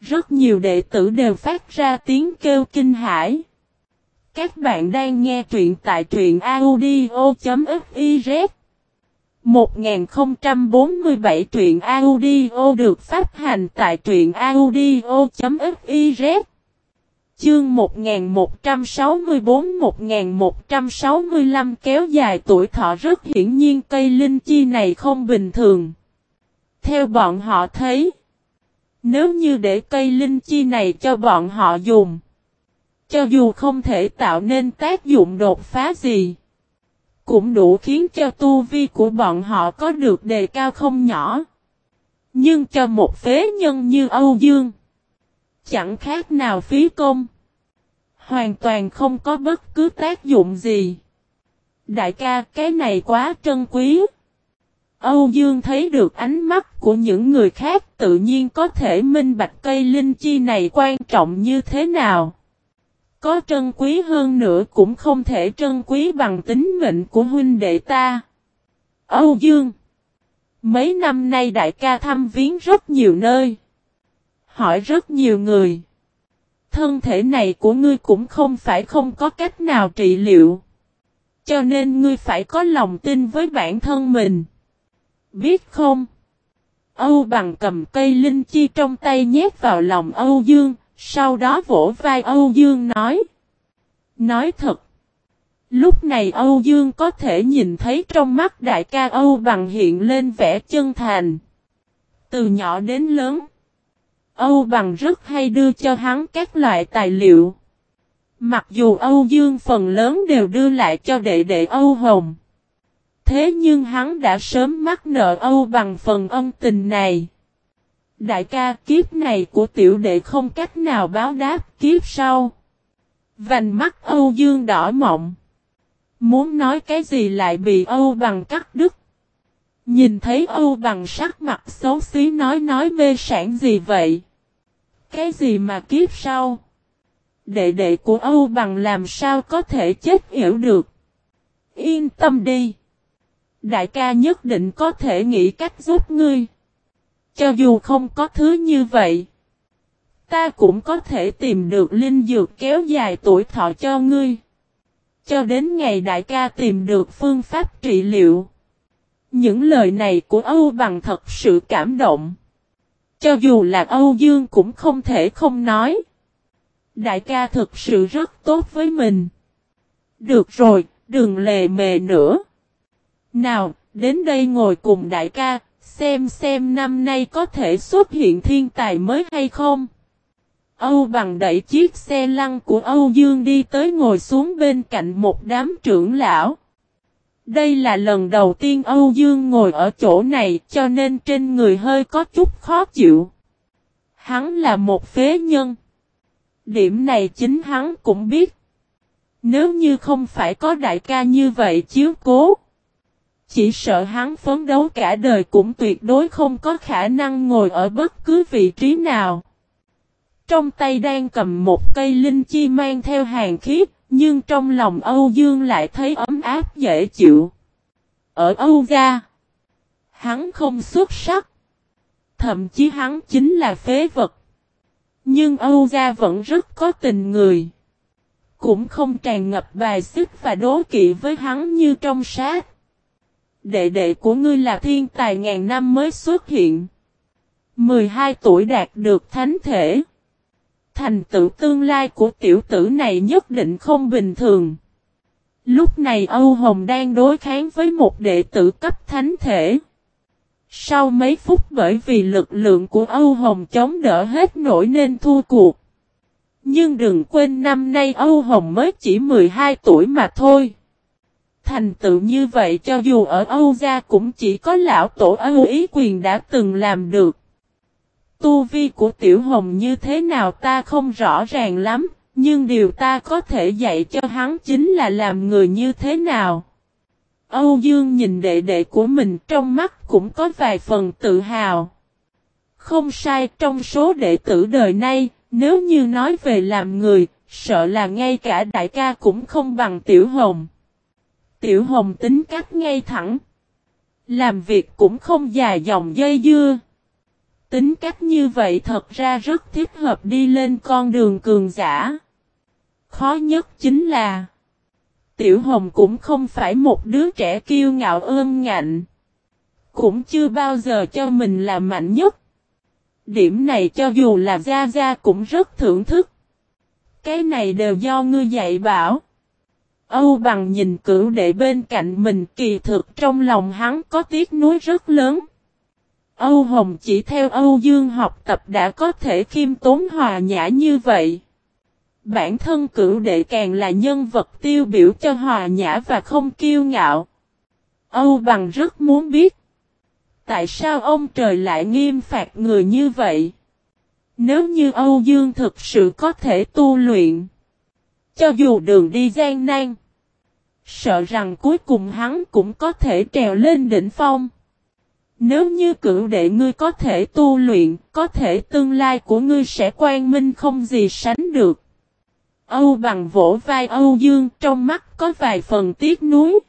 Rất nhiều đệ tử đều phát ra tiếng kêu kinh hãi. Các bạn đang nghe truyện tại truyện audio.fiz 1047 truyện audio được phát hành tại truyện audio.fiz Chương 1164-1165 kéo dài tuổi thọ rất hiển nhiên cây linh chi này không bình thường. Theo bọn họ thấy, nếu như để cây linh chi này cho bọn họ dùng, cho dù không thể tạo nên tác dụng đột phá gì, cũng đủ khiến cho tu vi của bọn họ có được đề cao không nhỏ. Nhưng cho một phế nhân như Âu Dương, chẳng khác nào phí công. Hoàn toàn không có bất cứ tác dụng gì. Đại ca, cái này quá trân quý. Âu Dương thấy được ánh mắt của những người khác tự nhiên có thể minh bạch cây linh chi này quan trọng như thế nào. Có trân quý hơn nữa cũng không thể trân quý bằng tính mệnh của huynh đệ ta. Âu Dương, Mấy năm nay đại ca thăm viếng rất nhiều nơi. Hỏi rất nhiều người. Thân thể này của ngươi cũng không phải không có cách nào trị liệu. Cho nên ngươi phải có lòng tin với bản thân mình. Biết không? Âu bằng cầm cây linh chi trong tay nhét vào lòng Âu Dương, sau đó vỗ vai Âu Dương nói. Nói thật. Lúc này Âu Dương có thể nhìn thấy trong mắt đại ca Âu bằng hiện lên vẻ chân thành. Từ nhỏ đến lớn. Âu bằng rất hay đưa cho hắn các loại tài liệu. Mặc dù Âu Dương phần lớn đều đưa lại cho đệ đệ Âu Hồng. Thế nhưng hắn đã sớm mắc nợ Âu bằng phần ân tình này. Đại ca, kiếp này của tiểu đệ không cách nào báo đáp kiếp sau. Vành mắt Âu Dương đỏ mộng. Muốn nói cái gì lại bị Âu bằng cắt đứt. Nhìn thấy Âu bằng sắc mặt xấu xí nói nói mê sản gì vậy? Cái gì mà kiếp sau? Đệ đệ của Âu bằng làm sao có thể chết hiểu được? Yên tâm đi. Đại ca nhất định có thể nghĩ cách giúp ngươi. Cho dù không có thứ như vậy. Ta cũng có thể tìm được linh dược kéo dài tuổi thọ cho ngươi. Cho đến ngày đại ca tìm được phương pháp trị liệu. Những lời này của Âu bằng thật sự cảm động. Cho dù là Âu Dương cũng không thể không nói. Đại ca thực sự rất tốt với mình. Được rồi, đừng lề mề nữa. Nào, đến đây ngồi cùng đại ca, xem xem năm nay có thể xuất hiện thiên tài mới hay không. Âu bằng đẩy chiếc xe lăn của Âu Dương đi tới ngồi xuống bên cạnh một đám trưởng lão. Đây là lần đầu tiên Âu Dương ngồi ở chỗ này cho nên trên người hơi có chút khó chịu. Hắn là một phế nhân. Điểm này chính hắn cũng biết. Nếu như không phải có đại ca như vậy chiếu cố. Chỉ sợ hắn phấn đấu cả đời cũng tuyệt đối không có khả năng ngồi ở bất cứ vị trí nào. Trong tay đang cầm một cây linh chi mang theo hàng khiếp, nhưng trong lòng Âu Dương lại thấy ấm áp dễ chịu. Ở Âu gia, hắn không xuất sắc. Thậm chí hắn chính là phế vật. Nhưng Âu gia vẫn rất có tình người. Cũng không tràn ngập bài xích và đố kỵ với hắn như trong sát. Đệ đệ của ngươi là thiên tài ngàn năm mới xuất hiện. 12 tuổi đạt được thánh thể. Thành tựu tương lai của tiểu tử này nhất định không bình thường. Lúc này Âu Hồng đang đối kháng với một đệ tử cấp thánh thể. Sau mấy phút bởi vì lực lượng của Âu Hồng chống đỡ hết nổi nên thua cuộc. Nhưng đừng quên năm nay Âu Hồng mới chỉ 12 tuổi mà thôi. Thành tựu như vậy cho dù ở Âu gia cũng chỉ có lão tổ Âu ý quyền đã từng làm được. Tu vi của Tiểu Hồng như thế nào ta không rõ ràng lắm, nhưng điều ta có thể dạy cho hắn chính là làm người như thế nào. Âu Dương nhìn đệ đệ của mình trong mắt cũng có vài phần tự hào. Không sai trong số đệ tử đời nay, nếu như nói về làm người, sợ là ngay cả đại ca cũng không bằng Tiểu Hồng. Tiểu Hồng tính cách ngay thẳng. Làm việc cũng không dài dòng dây dưa. Tính cách như vậy thật ra rất thích hợp đi lên con đường cường giả. Khó nhất chính là, Tiểu Hồng cũng không phải một đứa trẻ kiêu ngạo ơn ngạnh. Cũng chưa bao giờ cho mình là mạnh nhất. Điểm này cho dù là Gia Gia cũng rất thưởng thức. Cái này đều do ngươi dạy bảo. Âu bằng nhìn cửu đệ bên cạnh mình kỳ thực trong lòng hắn có tiếc nuối rất lớn. Âu Hồng chỉ theo Âu Dương học tập đã có thể khiêm tốn hòa nhã như vậy. Bản thân cửu đệ càng là nhân vật tiêu biểu cho hòa nhã và không kiêu ngạo. Âu bằng rất muốn biết. Tại sao ông trời lại nghiêm phạt người như vậy? Nếu như Âu Dương thực sự có thể tu luyện. Cho dù đường đi gian nan. Sợ rằng cuối cùng hắn cũng có thể trèo lên đỉnh phong. Nếu như cửu đệ ngươi có thể tu luyện, có thể tương lai của ngươi sẽ quang minh không gì sánh được. Âu bằng vỗ vai Âu Dương trong mắt có vài phần tiếc nuối.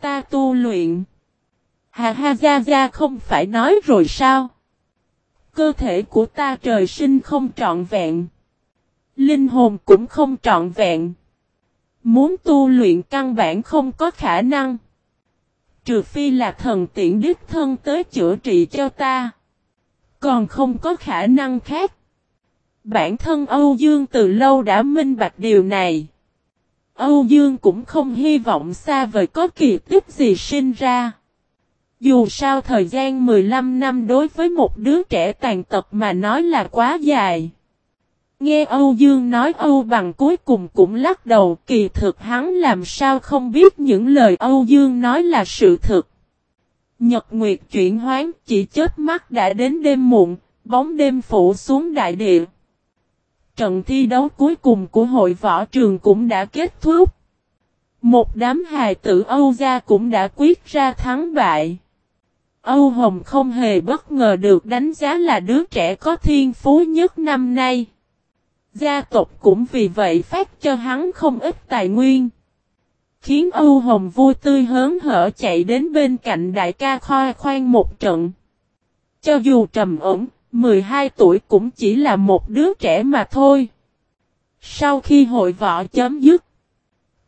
Ta tu luyện. Hà ha ra ra không phải nói rồi sao? Cơ thể của ta trời sinh không trọn vẹn. Linh hồn cũng không trọn vẹn. Muốn tu luyện căn bản không có khả năng. Trừ phi là thần tiện đích thân tới chữa trị cho ta. Còn không có khả năng khác. Bản thân Âu Dương từ lâu đã minh bạch điều này. Âu Dương cũng không hy vọng xa vời có kỳ tích gì sinh ra. Dù sao thời gian 15 năm đối với một đứa trẻ tàn tật mà nói là quá dài. Nghe Âu Dương nói Âu bằng cuối cùng cũng lắc đầu kỳ thực hắn làm sao không biết những lời Âu Dương nói là sự thực. Nhật Nguyệt chuyển hoán chỉ chết mắt đã đến đêm muộn, bóng đêm phủ xuống đại địa. Trận thi đấu cuối cùng của hội võ trường cũng đã kết thúc. Một đám hài tử Âu gia cũng đã quyết ra thắng bại. Âu Hồng không hề bất ngờ được đánh giá là đứa trẻ có thiên phú nhất năm nay. Gia tộc cũng vì vậy phát cho hắn không ít tài nguyên. Khiến Âu Hồng vui tươi hớn hở chạy đến bên cạnh đại ca khoa khoan một trận. Cho dù trầm ổn, 12 tuổi cũng chỉ là một đứa trẻ mà thôi. Sau khi hội võ chấm dứt,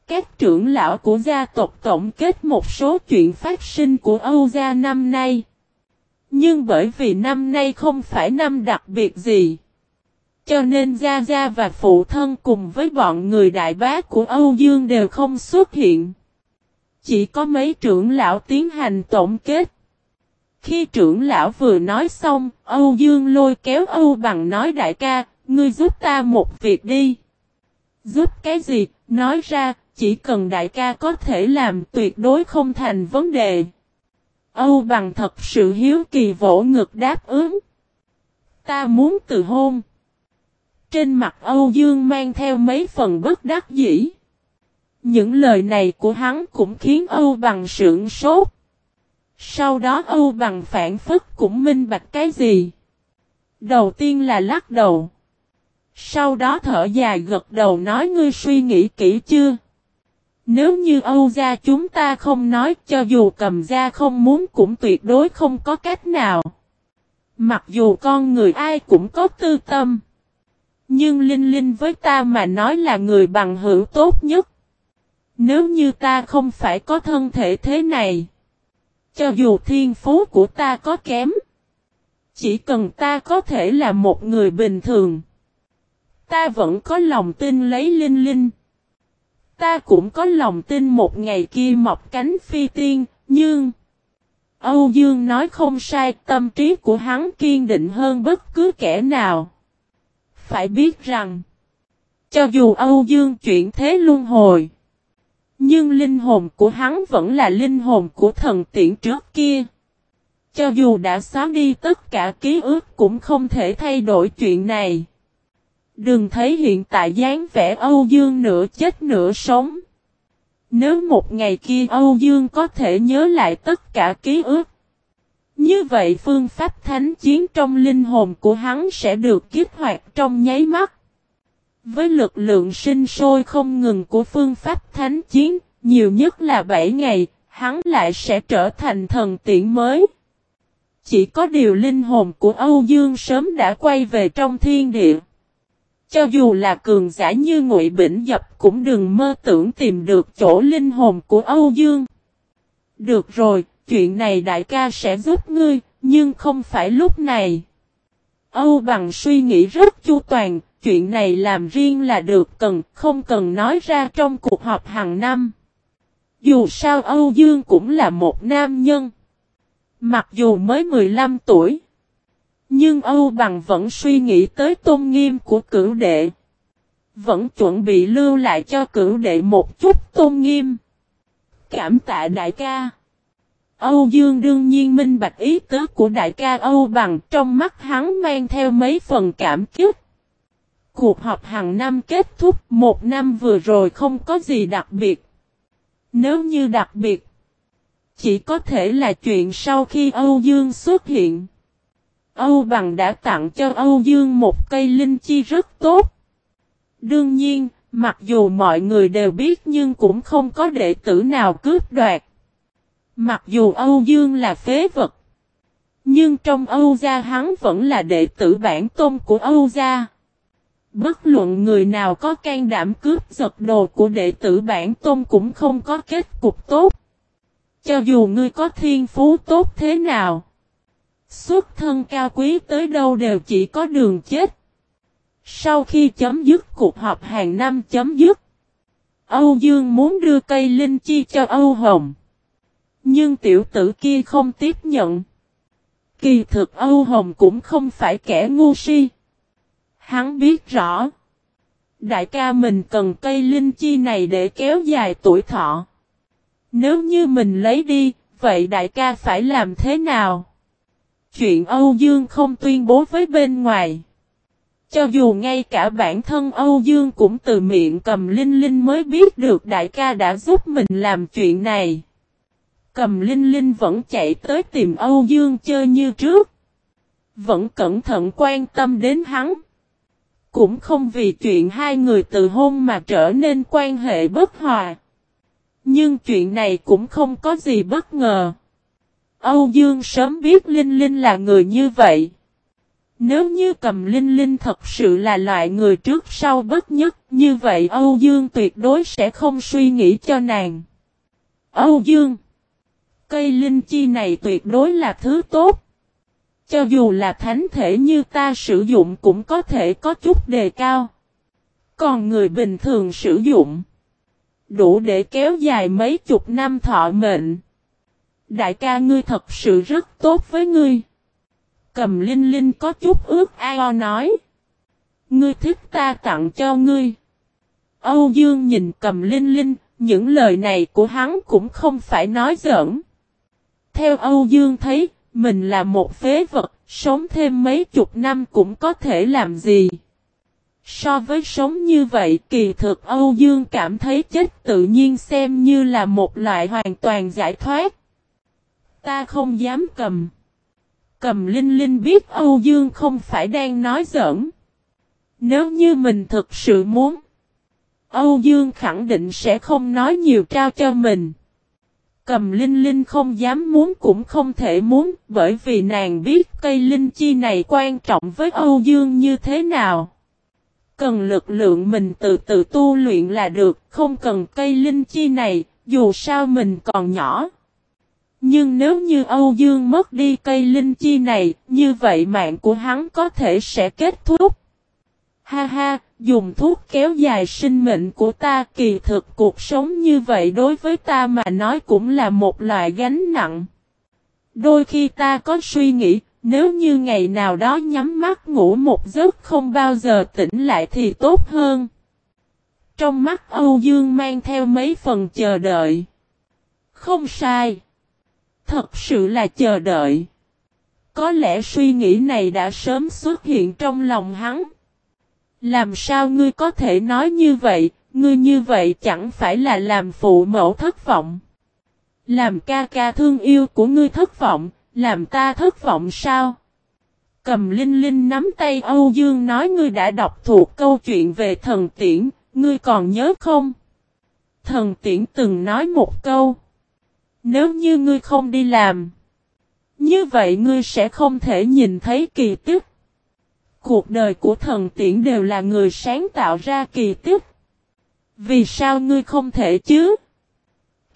các trưởng lão của gia tộc tổng kết một số chuyện phát sinh của Âu gia năm nay. Nhưng bởi vì năm nay không phải năm đặc biệt gì. Cho nên Gia Gia và phụ thân cùng với bọn người đại bá của Âu Dương đều không xuất hiện. Chỉ có mấy trưởng lão tiến hành tổng kết. Khi trưởng lão vừa nói xong, Âu Dương lôi kéo Âu bằng nói đại ca, ngươi giúp ta một việc đi. Giúp cái gì? Nói ra, chỉ cần đại ca có thể làm tuyệt đối không thành vấn đề. Âu bằng thật sự hiếu kỳ vỗ ngực đáp ứng. Ta muốn từ hôn. Trên mặt Âu Dương mang theo mấy phần bất đắc dĩ. Những lời này của hắn cũng khiến Âu bằng sưởng sốt. Sau đó Âu bằng phản phức cũng minh bạch cái gì. Đầu tiên là lắc đầu. Sau đó thở dài gật đầu nói ngươi suy nghĩ kỹ chưa? Nếu như Âu gia chúng ta không nói, cho dù cầm gia không muốn cũng tuyệt đối không có cách nào. Mặc dù con người ai cũng có tư tâm. Nhưng Linh Linh với ta mà nói là người bằng hữu tốt nhất. Nếu như ta không phải có thân thể thế này. Cho dù thiên phú của ta có kém. Chỉ cần ta có thể là một người bình thường. Ta vẫn có lòng tin lấy Linh Linh. Ta cũng có lòng tin một ngày kia mọc cánh phi tiên, nhưng... Âu Dương nói không sai, tâm trí của hắn kiên định hơn bất cứ kẻ nào. Phải biết rằng, cho dù Âu Dương chuyển thế luân hồi, nhưng linh hồn của hắn vẫn là linh hồn của thần tiễn trước kia. Cho dù đã xóa đi tất cả ký ức cũng không thể thay đổi chuyện này. Đừng thấy hiện tại dáng vẻ Âu Dương nửa chết nửa sống. Nếu một ngày kia Âu Dương có thể nhớ lại tất cả ký ức. Như vậy phương pháp thánh chiến trong linh hồn của hắn sẽ được kích hoạt trong nháy mắt. Với lực lượng sinh sôi không ngừng của phương pháp thánh chiến, nhiều nhất là 7 ngày, hắn lại sẽ trở thành thần tiện mới. Chỉ có điều linh hồn của Âu Dương sớm đã quay về trong thiên địa. Cho dù là cường giả như Ngụy Bỉnh Dập cũng đừng mơ tưởng tìm được chỗ linh hồn của Âu Dương. Được rồi, chuyện này đại ca sẽ giúp ngươi, nhưng không phải lúc này. Âu bằng suy nghĩ rất chu toàn, chuyện này làm riêng là được cần, không cần nói ra trong cuộc họp hàng năm. Dù sao Âu Dương cũng là một nam nhân. Mặc dù mới 15 tuổi. Nhưng Âu Bằng vẫn suy nghĩ tới tôn nghiêm của cửu đệ. Vẫn chuẩn bị lưu lại cho cửu đệ một chút tôn nghiêm. Cảm tạ đại ca. Âu Dương đương nhiên minh bạch ý tứ của đại ca Âu Bằng trong mắt hắn mang theo mấy phần cảm kích. Cuộc họp hàng năm kết thúc một năm vừa rồi không có gì đặc biệt. Nếu như đặc biệt, chỉ có thể là chuyện sau khi Âu Dương xuất hiện. Âu Bằng đã tặng cho Âu Dương một cây linh chi rất tốt. Đương nhiên, mặc dù mọi người đều biết nhưng cũng không có đệ tử nào cướp đoạt. Mặc dù Âu Dương là phế vật, nhưng trong Âu gia hắn vẫn là đệ tử bản tôn của Âu gia. Bất luận người nào có can đảm cướp giật đồ của đệ tử bản tôn cũng không có kết cục tốt. Cho dù ngươi có thiên phú tốt thế nào, xuất thân cao quý tới đâu đều chỉ có đường chết. Sau khi chấm dứt cuộc họp hàng năm chấm dứt, Âu Dương muốn đưa cây linh chi cho Âu Hồng. Nhưng tiểu tử kia không tiếp nhận. Kỳ thực Âu Hồng cũng không phải kẻ ngu si. Hắn biết rõ. Đại ca mình cần cây linh chi này để kéo dài tuổi thọ. Nếu như mình lấy đi, vậy đại ca phải làm thế nào? Chuyện Âu Dương không tuyên bố với bên ngoài. Cho dù ngay cả bản thân Âu Dương cũng từ miệng cầm linh linh mới biết được đại ca đã giúp mình làm chuyện này. Cầm linh linh vẫn chạy tới tìm Âu Dương chơi như trước. Vẫn cẩn thận quan tâm đến hắn. Cũng không vì chuyện hai người từ hôn mà trở nên quan hệ bất hòa. Nhưng chuyện này cũng không có gì bất ngờ. Âu Dương sớm biết Linh Linh là người như vậy. Nếu như cầm Linh Linh thật sự là loại người trước sau bất nhất, như vậy Âu Dương tuyệt đối sẽ không suy nghĩ cho nàng. Âu Dương Cây linh chi này tuyệt đối là thứ tốt. Cho dù là thánh thể như ta sử dụng cũng có thể có chút đề cao. Còn người bình thường sử dụng đủ để kéo dài mấy chục năm thọ mệnh. Đại ca ngươi thật sự rất tốt với ngươi. Cầm Linh Linh có chút ước ao nói. Ngươi thích ta tặng cho ngươi. Âu Dương nhìn cầm Linh Linh, những lời này của hắn cũng không phải nói giỡn. Theo Âu Dương thấy, mình là một phế vật, sống thêm mấy chục năm cũng có thể làm gì. So với sống như vậy kỳ thực Âu Dương cảm thấy chết tự nhiên xem như là một loại hoàn toàn giải thoát. Ta không dám cầm. Cầm Linh Linh biết Âu Dương không phải đang nói giỡn. Nếu như mình thực sự muốn. Âu Dương khẳng định sẽ không nói nhiều trao cho mình. Cầm Linh Linh không dám muốn cũng không thể muốn bởi vì nàng biết cây linh chi này quan trọng với Âu Dương như thế nào. Cần lực lượng mình từ từ tu luyện là được, không cần cây linh chi này, dù sao mình còn nhỏ. Nhưng nếu như Âu Dương mất đi cây linh chi này, như vậy mạng của hắn có thể sẽ kết thúc. Ha ha, dùng thuốc kéo dài sinh mệnh của ta kỳ thực cuộc sống như vậy đối với ta mà nói cũng là một loại gánh nặng. Đôi khi ta có suy nghĩ, nếu như ngày nào đó nhắm mắt ngủ một giấc không bao giờ tỉnh lại thì tốt hơn. Trong mắt Âu Dương mang theo mấy phần chờ đợi. Không sai. Thật sự là chờ đợi. Có lẽ suy nghĩ này đã sớm xuất hiện trong lòng hắn. Làm sao ngươi có thể nói như vậy, ngươi như vậy chẳng phải là làm phụ mẫu thất vọng. Làm ca ca thương yêu của ngươi thất vọng, làm ta thất vọng sao? Cầm Linh Linh nắm tay Âu Dương nói ngươi đã đọc thuộc câu chuyện về thần tiễn, ngươi còn nhớ không? Thần tiễn từng nói một câu. Nếu như ngươi không đi làm, như vậy ngươi sẽ không thể nhìn thấy kỳ tích. Cuộc đời của thần tiễn đều là người sáng tạo ra kỳ tích. Vì sao ngươi không thể chứ?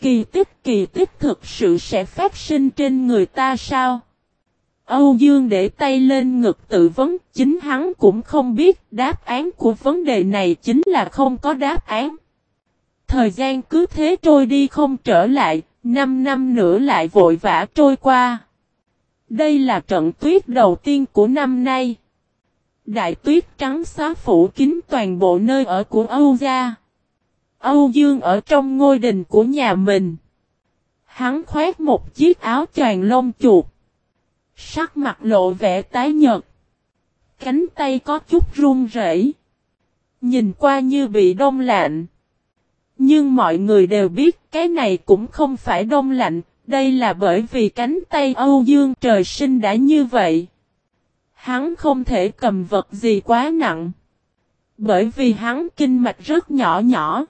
Kỳ tích kỳ tích thực sự sẽ phát sinh trên người ta sao? Âu Dương để tay lên ngực tự vấn, chính hắn cũng không biết đáp án của vấn đề này chính là không có đáp án. Thời gian cứ thế trôi đi không trở lại, 5 năm nữa lại vội vã trôi qua. Đây là trận tuyết đầu tiên của năm nay. Đại tuyết trắng xóa phủ kín toàn bộ nơi ở của Âu gia. Âu Dương ở trong ngôi đình của nhà mình. Hắn khoét một chiếc áo choàng lông chuột. Sắc mặt lộ vẻ tái nhợt. Cánh tay có chút run rẩy. Nhìn qua như bị đông lạnh. Nhưng mọi người đều biết cái này cũng không phải đông lạnh, đây là bởi vì cánh tay Âu Dương trời sinh đã như vậy. Hắn không thể cầm vật gì quá nặng. Bởi vì hắn kinh mạch rất nhỏ nhỏ.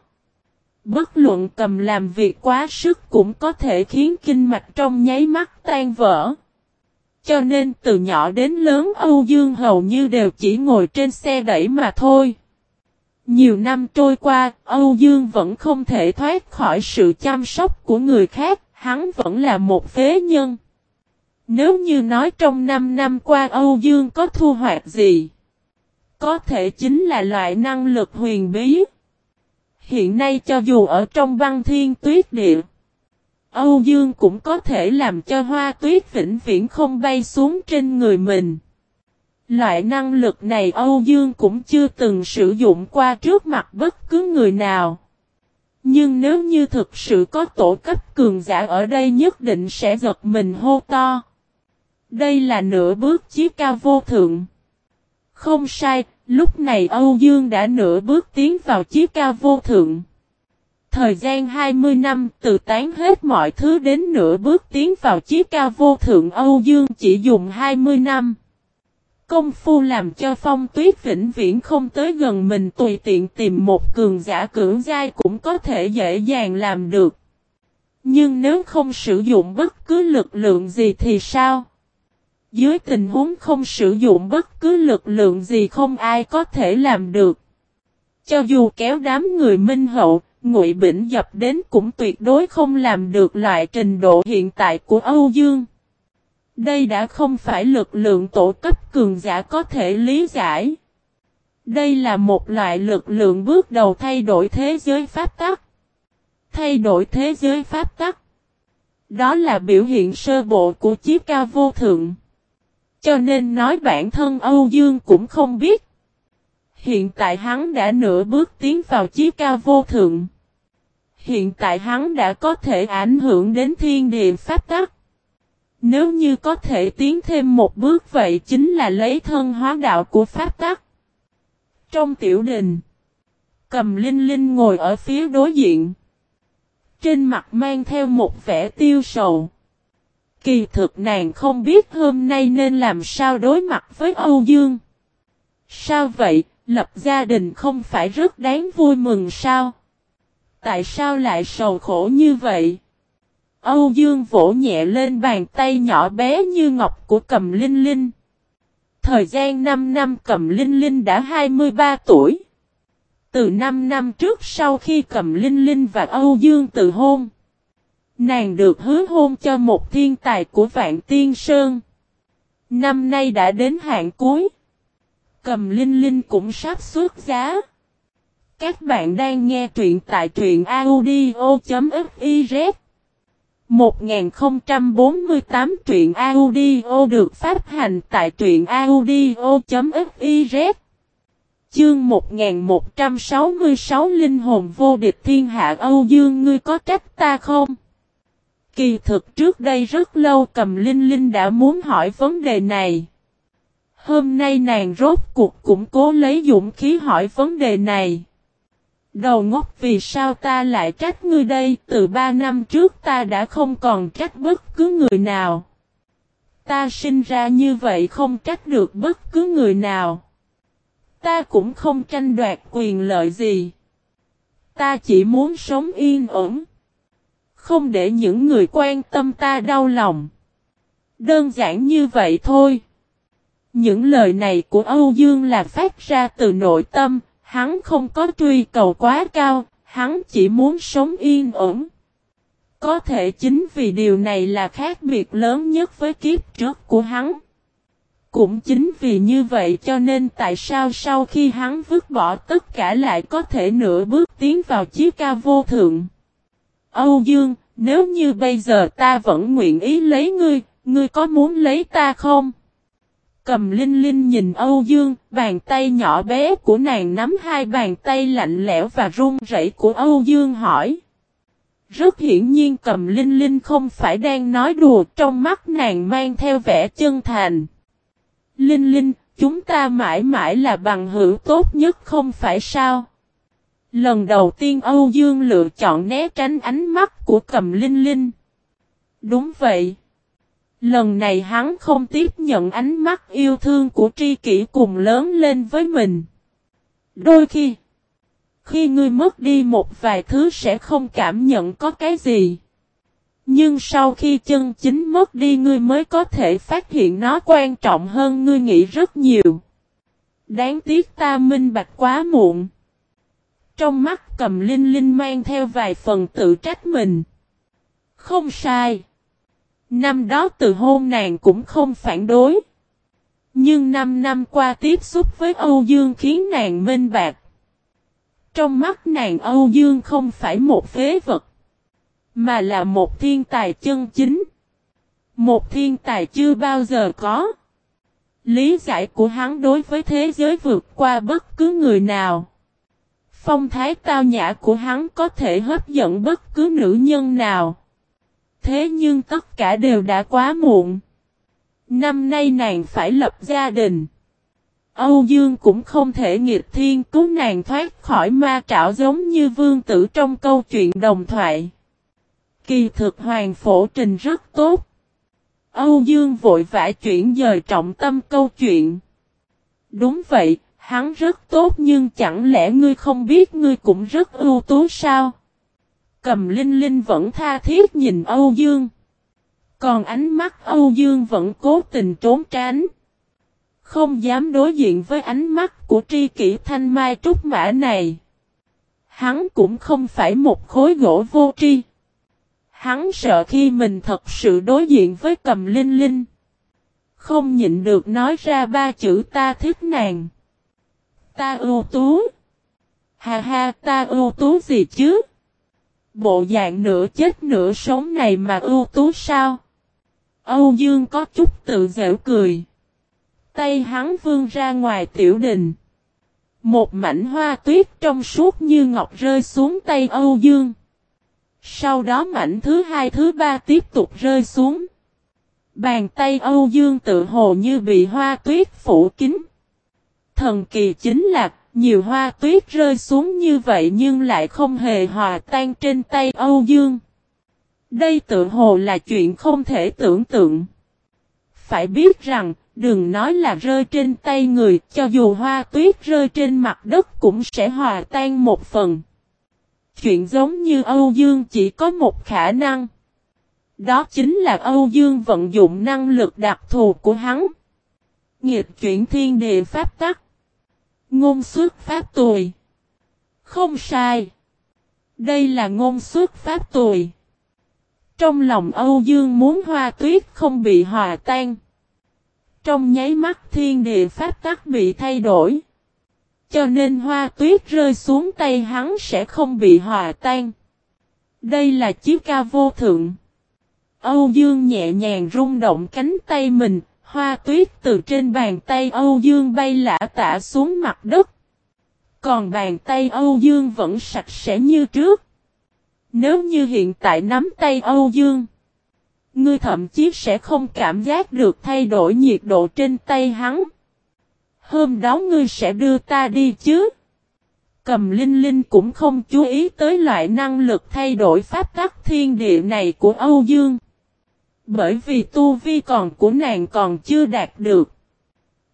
Bất luận cầm làm việc quá sức cũng có thể khiến kinh mạch trong nháy mắt tan vỡ. Cho nên từ nhỏ đến lớn Âu Dương hầu như đều chỉ ngồi trên xe đẩy mà thôi. Nhiều năm trôi qua, Âu Dương vẫn không thể thoát khỏi sự chăm sóc của người khác, hắn vẫn là một phế nhân. Nếu như nói trong 5 năm qua Âu Dương có thu hoạch gì? Có thể chính là loại năng lực huyền bí. Hiện nay cho dù ở trong băng thiên tuyết địa, Âu Dương cũng có thể làm cho hoa tuyết vĩnh viễn không bay xuống trên người mình. Loại năng lực này Âu Dương cũng chưa từng sử dụng qua trước mặt bất cứ người nào. Nhưng nếu như thực sự có tổ cấp cường giả ở đây nhất định sẽ giật mình hô to. Đây là nửa bước chí cao vô thượng. Không sai, lúc này Âu Dương đã nửa bước tiến vào chí cao vô thượng. Thời gian 20 năm từ tán hết mọi thứ đến nửa bước tiến vào chí cao vô thượng Âu Dương chỉ dùng 20 năm. Công phu làm cho phong tuyết vĩnh viễn không tới gần mình tùy tiện tìm một cường giả cưỡng giai cũng có thể dễ dàng làm được. Nhưng nếu không sử dụng bất cứ lực lượng gì thì sao? Dưới tình huống không sử dụng bất cứ lực lượng gì không ai có thể làm được. Cho dù kéo đám người minh hậu, ngụy bỉnh dập đến cũng tuyệt đối không làm được loại trình độ hiện tại của Âu Dương. Đây đã không phải lực lượng tổ cấp cường giả có thể lý giải. Đây là một loại lực lượng bước đầu thay đổi thế giới pháp tắc. Thay đổi thế giới pháp tắc. Đó là biểu hiện sơ bộ của chiếc cao vô thượng. Cho nên nói bản thân Âu Dương cũng không biết. Hiện tại hắn đã nửa bước tiến vào chiếc cao vô thượng. Hiện tại hắn đã có thể ảnh hưởng đến thiên địa pháp tắc. Nếu như có thể tiến thêm một bước vậy chính là lấy thân hóa đạo của Pháp tắc. Trong tiểu đình, cầm linh linh ngồi ở phía đối diện. Trên mặt mang theo một vẻ tiêu sầu. Kỳ thực nàng không biết hôm nay nên làm sao đối mặt với Âu Dương. Sao vậy, lập gia đình không phải rất đáng vui mừng sao? Tại sao lại sầu khổ như vậy? Âu Dương vỗ nhẹ lên bàn tay nhỏ bé như ngọc của cầm linh linh. thời gian 5 năm Cầm Linh Linh đã 23 tuổi. Từ 5 năm trước sau khi Cầm Linh Linh và Âu Dương từ hôn. Nàng được hứa hôn cho một thiên tài của Vạn Tiên Sơn. Năm nay đã đến hạn cuối. Cầm Linh Linh cũng sắp xuất giá. Các bạn đang nghe truyện tại truyện audio.fiz 1048 truyện audio được phát hành tại truyện audio.fiz Chương 1166 Linh hồn vô địch thiên hạ Âu Dương, ngươi có trách ta không? Kỳ thực trước đây rất lâu cầm Linh Linh đã muốn hỏi vấn đề này. Hôm nay nàng rốt cuộc cũng cố lấy dũng khí hỏi vấn đề này. Đầu ngốc vì sao ta lại trách ngươi đây, từ ba năm trước ta đã không còn trách bất cứ người nào. Ta sinh ra như vậy không trách được bất cứ người nào. Ta cũng không tranh đoạt quyền lợi gì. Ta chỉ muốn sống yên ổn. Không để những người quan tâm ta đau lòng. Đơn giản như vậy thôi. Những lời này của Âu Dương là phát ra từ nội tâm, hắn không có truy cầu quá cao, hắn chỉ muốn sống yên ổn. Có thể chính vì điều này là khác biệt lớn nhất với kiếp trước của hắn. Cũng chính vì như vậy cho nên tại sao sau khi hắn vứt bỏ tất cả lại có thể nửa bước tiến vào chiếc ca vô thượng. Âu Dương, nếu như bây giờ ta vẫn nguyện ý lấy ngươi, ngươi có muốn lấy ta không? Cầm Linh Linh nhìn Âu Dương, bàn tay nhỏ bé của nàng nắm hai bàn tay lạnh lẽo và run rẩy của Âu Dương hỏi. Rất hiển nhiên cầm Linh Linh không phải đang nói đùa trong mắt nàng mang theo vẻ chân thành. Linh Linh, chúng ta mãi mãi là bằng hữu tốt nhất không phải sao? Lần đầu tiên Âu Dương lựa chọn né tránh ánh mắt của cầm Linh Linh. Đúng vậy. Lần này hắn không tiếp nhận ánh mắt yêu thương của tri kỷ cùng lớn lên với mình. Đôi khi, khi ngươi mất đi một vài thứ sẽ không cảm nhận có cái gì. Nhưng sau khi chân chính mất đi ngươi mới có thể phát hiện nó quan trọng hơn ngươi nghĩ rất nhiều. Đáng tiếc ta minh bạch quá muộn. Trong mắt cầm linh linh mang theo vài phần tự trách mình. Không sai. Năm đó từ hôn nàng cũng không phản đối. Nhưng năm năm qua tiếp xúc với Âu Dương khiến nàng minh bạc. Trong mắt nàng Âu Dương không phải một phế vật. Mà là một thiên tài chân chính. Một thiên tài chưa bao giờ có. Lý giải của hắn đối với thế giới vượt qua bất cứ người nào. Phong thái tao nhã của hắn có thể hấp dẫn bất cứ nữ nhân nào. Thế nhưng tất cả đều đã quá muộn. Năm nay nàng phải lập gia đình. Âu Dương cũng không thể nghiệt thiên cứu nàng thoát khỏi ma trảo giống như vương tử trong câu chuyện đồng thoại. Kỳ thực hoàng phổ trình rất tốt. Âu Dương vội vã chuyển dời trọng tâm câu chuyện. Đúng vậy, hắn rất tốt nhưng chẳng lẽ ngươi không biết ngươi cũng rất ưu tú sao? Cầm Linh Linh vẫn tha thiết nhìn Âu Dương. Còn ánh mắt Âu Dương vẫn cố tình trốn tránh. Không dám đối diện với ánh mắt của tri kỷ thanh mai trúc mã này. Hắn cũng không phải một khối gỗ vô tri. Hắn sợ khi mình thật sự đối diện với cầm linh linh. Không nhịn được nói ra ba chữ ta thích nàng. Ta ưu tú. Hà ha, ta ưu tú gì chứ? Bộ dạng nửa chết nửa sống này mà ưu tú sao? Âu Dương có chút tự dễu cười. Tay hắn Vương ra ngoài tiểu đình. Một mảnh hoa tuyết trong suốt như ngọc rơi xuống tay Âu Dương. Sau đó mảnh thứ hai, thứ ba tiếp tục rơi xuống. Bàn tay Âu Dương tự hồ như bị hoa tuyết phủ kín. Thần kỳ chính là nhiều hoa tuyết rơi xuống như vậy nhưng lại không hề hòa tan trên tay Âu Dương. Đây tự hồ là chuyện không thể tưởng tượng. Phải biết rằng, đừng nói là rơi trên tay người, cho dù hoa tuyết rơi trên mặt đất cũng sẽ hòa tan một phần. Chuyện giống như Âu Dương chỉ có một khả năng. Đó chính là Âu Dương vận dụng năng lực đặc thù của hắn. Nghiệp chuyển thiên địa pháp tắc. Ngôn xuất pháp tùy. Không sai. Đây là ngôn xuất pháp tùy. Trong lòng Âu Dương muốn hoa tuyết không bị hòa tan. Trong nháy mắt thiên địa pháp tắc bị thay đổi. Cho nên hoa tuyết rơi xuống tay hắn sẽ không bị hòa tan. Đây là chiếc ca vô thượng. Âu Dương nhẹ nhàng rung động cánh tay mình, hoa tuyết từ trên bàn tay Âu Dương bay lả tả xuống mặt đất. Còn bàn tay Âu Dương vẫn sạch sẽ như trước. Nếu như hiện tại nắm tay Âu Dương, ngươi thậm chí sẽ không cảm giác được thay đổi nhiệt độ trên tay hắn. Hôm đó ngươi sẽ đưa ta đi chứ? Cầm Linh Linh cũng không chú ý tới loại năng lực thay đổi pháp tắc thiên địa này của Âu Dương. Bởi vì tu vi còn của nàng còn chưa đạt được.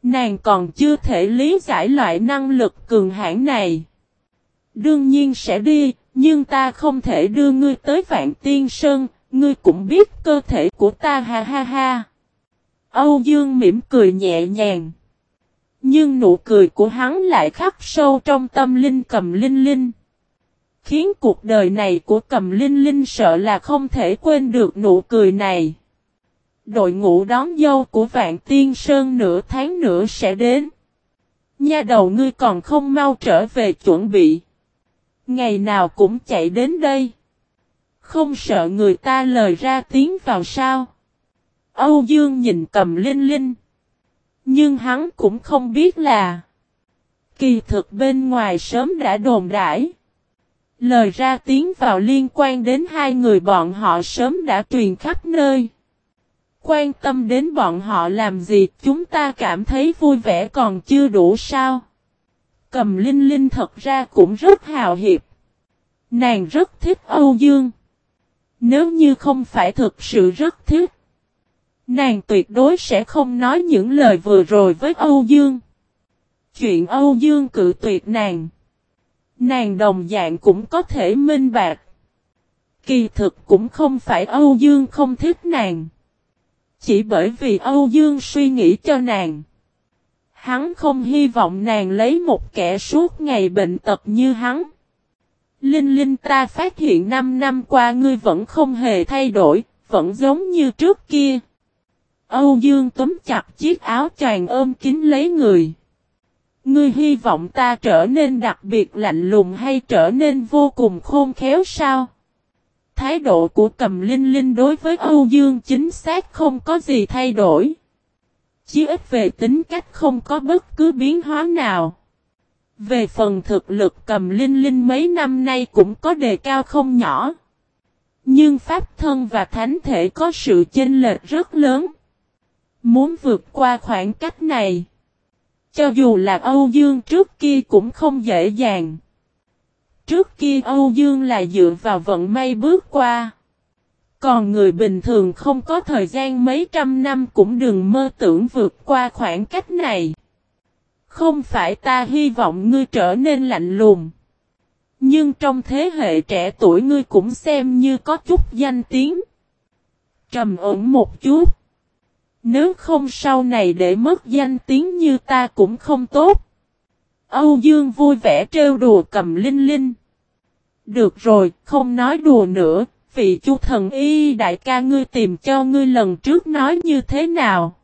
Nàng còn chưa thể lý giải loại năng lực cường hãn này. Đương nhiên sẽ đi, nhưng ta không thể đưa ngươi tới vạn tiên sơn, ngươi cũng biết cơ thể của ta ha ha ha. Âu Dương mỉm cười nhẹ nhàng. Nhưng nụ cười của hắn lại khắc sâu trong tâm linh cầm linh linh. Khiến cuộc đời này của cầm linh linh sợ là không thể quên được nụ cười này. Đội ngũ đón dâu của Vạn Tiên Sơn nửa tháng nữa sẽ đến. Nha đầu ngươi còn không mau trở về chuẩn bị. Ngày nào cũng chạy đến đây. Không sợ người ta lời ra tiếng vào sao. Âu Dương nhìn cầm linh linh. Nhưng hắn cũng không biết là. Kỳ thực bên ngoài sớm đã đồn đãi. Lời ra tiếng vào liên quan đến hai người bọn họ sớm đã truyền khắp nơi. Quan tâm đến bọn họ làm gì, chúng ta cảm thấy vui vẻ còn chưa đủ sao. Cầm Linh Linh thật ra cũng rất hào hiệp. Nàng rất thích Âu Dương. Nếu như không phải thực sự rất thích. Nàng tuyệt đối sẽ không nói những lời vừa rồi với Âu Dương. Chuyện Âu Dương cự tuyệt nàng. Nàng đồng dạng cũng có thể minh bạc. Kỳ thực cũng không phải Âu Dương không thích nàng. Chỉ bởi vì Âu Dương suy nghĩ cho nàng. Hắn không hy vọng nàng lấy một kẻ suốt ngày bệnh tật như hắn. Linh Linh ta phát hiện 5 năm qua ngươi vẫn không hề thay đổi, vẫn giống như trước kia. Âu Dương túm chặt chiếc áo choàng ôm kín lấy người. Ngươi hy vọng ta trở nên đặc biệt lạnh lùng hay trở nên vô cùng khôn khéo sao? Thái độ của cầm linh linh đối với Âu Dương chính xác không có gì thay đổi. Chỉ ít về tính cách không có bất cứ biến hóa nào. Về phần thực lực cầm linh linh mấy năm nay cũng có đề cao không nhỏ. Nhưng pháp thân và thánh thể có sự chênh lệch rất lớn. Muốn vượt qua khoảng cách này. Cho dù là Âu Dương trước kia cũng không dễ dàng. Trước kia Âu Dương là dựa vào vận may bước qua. Còn người bình thường không có thời gian mấy trăm năm cũng đừng mơ tưởng vượt qua khoảng cách này. Không phải ta hy vọng ngươi trở nên lạnh lùng. Nhưng trong thế hệ trẻ tuổi ngươi cũng xem như có chút danh tiếng. Trầm ổn một chút. Nếu không sau này để mất danh tiếng như ta cũng không tốt. Âu Dương vui vẻ trêu đùa cầm linh linh. Được rồi, không nói đùa nữa, vị chu thần y đại ca ngươi tìm cho ngươi lần trước nói như thế nào.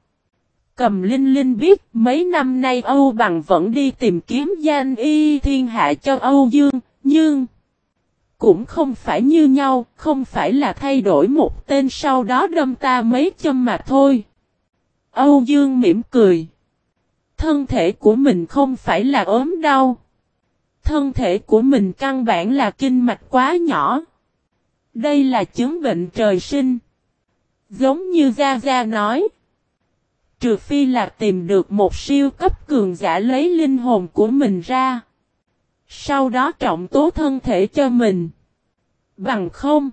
Cầm Linh Linh biết mấy năm nay Âu Bằng vẫn đi tìm kiếm danh y thiên hạ cho Âu Dương, nhưng cũng không phải như nhau, không phải là thay đổi một tên sau đó đâm ta mấy châm mà thôi. Âu Dương mỉm cười. Thân thể của mình không phải là ốm đau. Thân thể của mình căn bản là kinh mạch quá nhỏ. Đây là chứng bệnh trời sinh. Giống như Gia Gia nói. Trừ phi là tìm được một siêu cấp cường giả lấy linh hồn của mình ra. Sau đó trọng tố thân thể cho mình. Bằng không.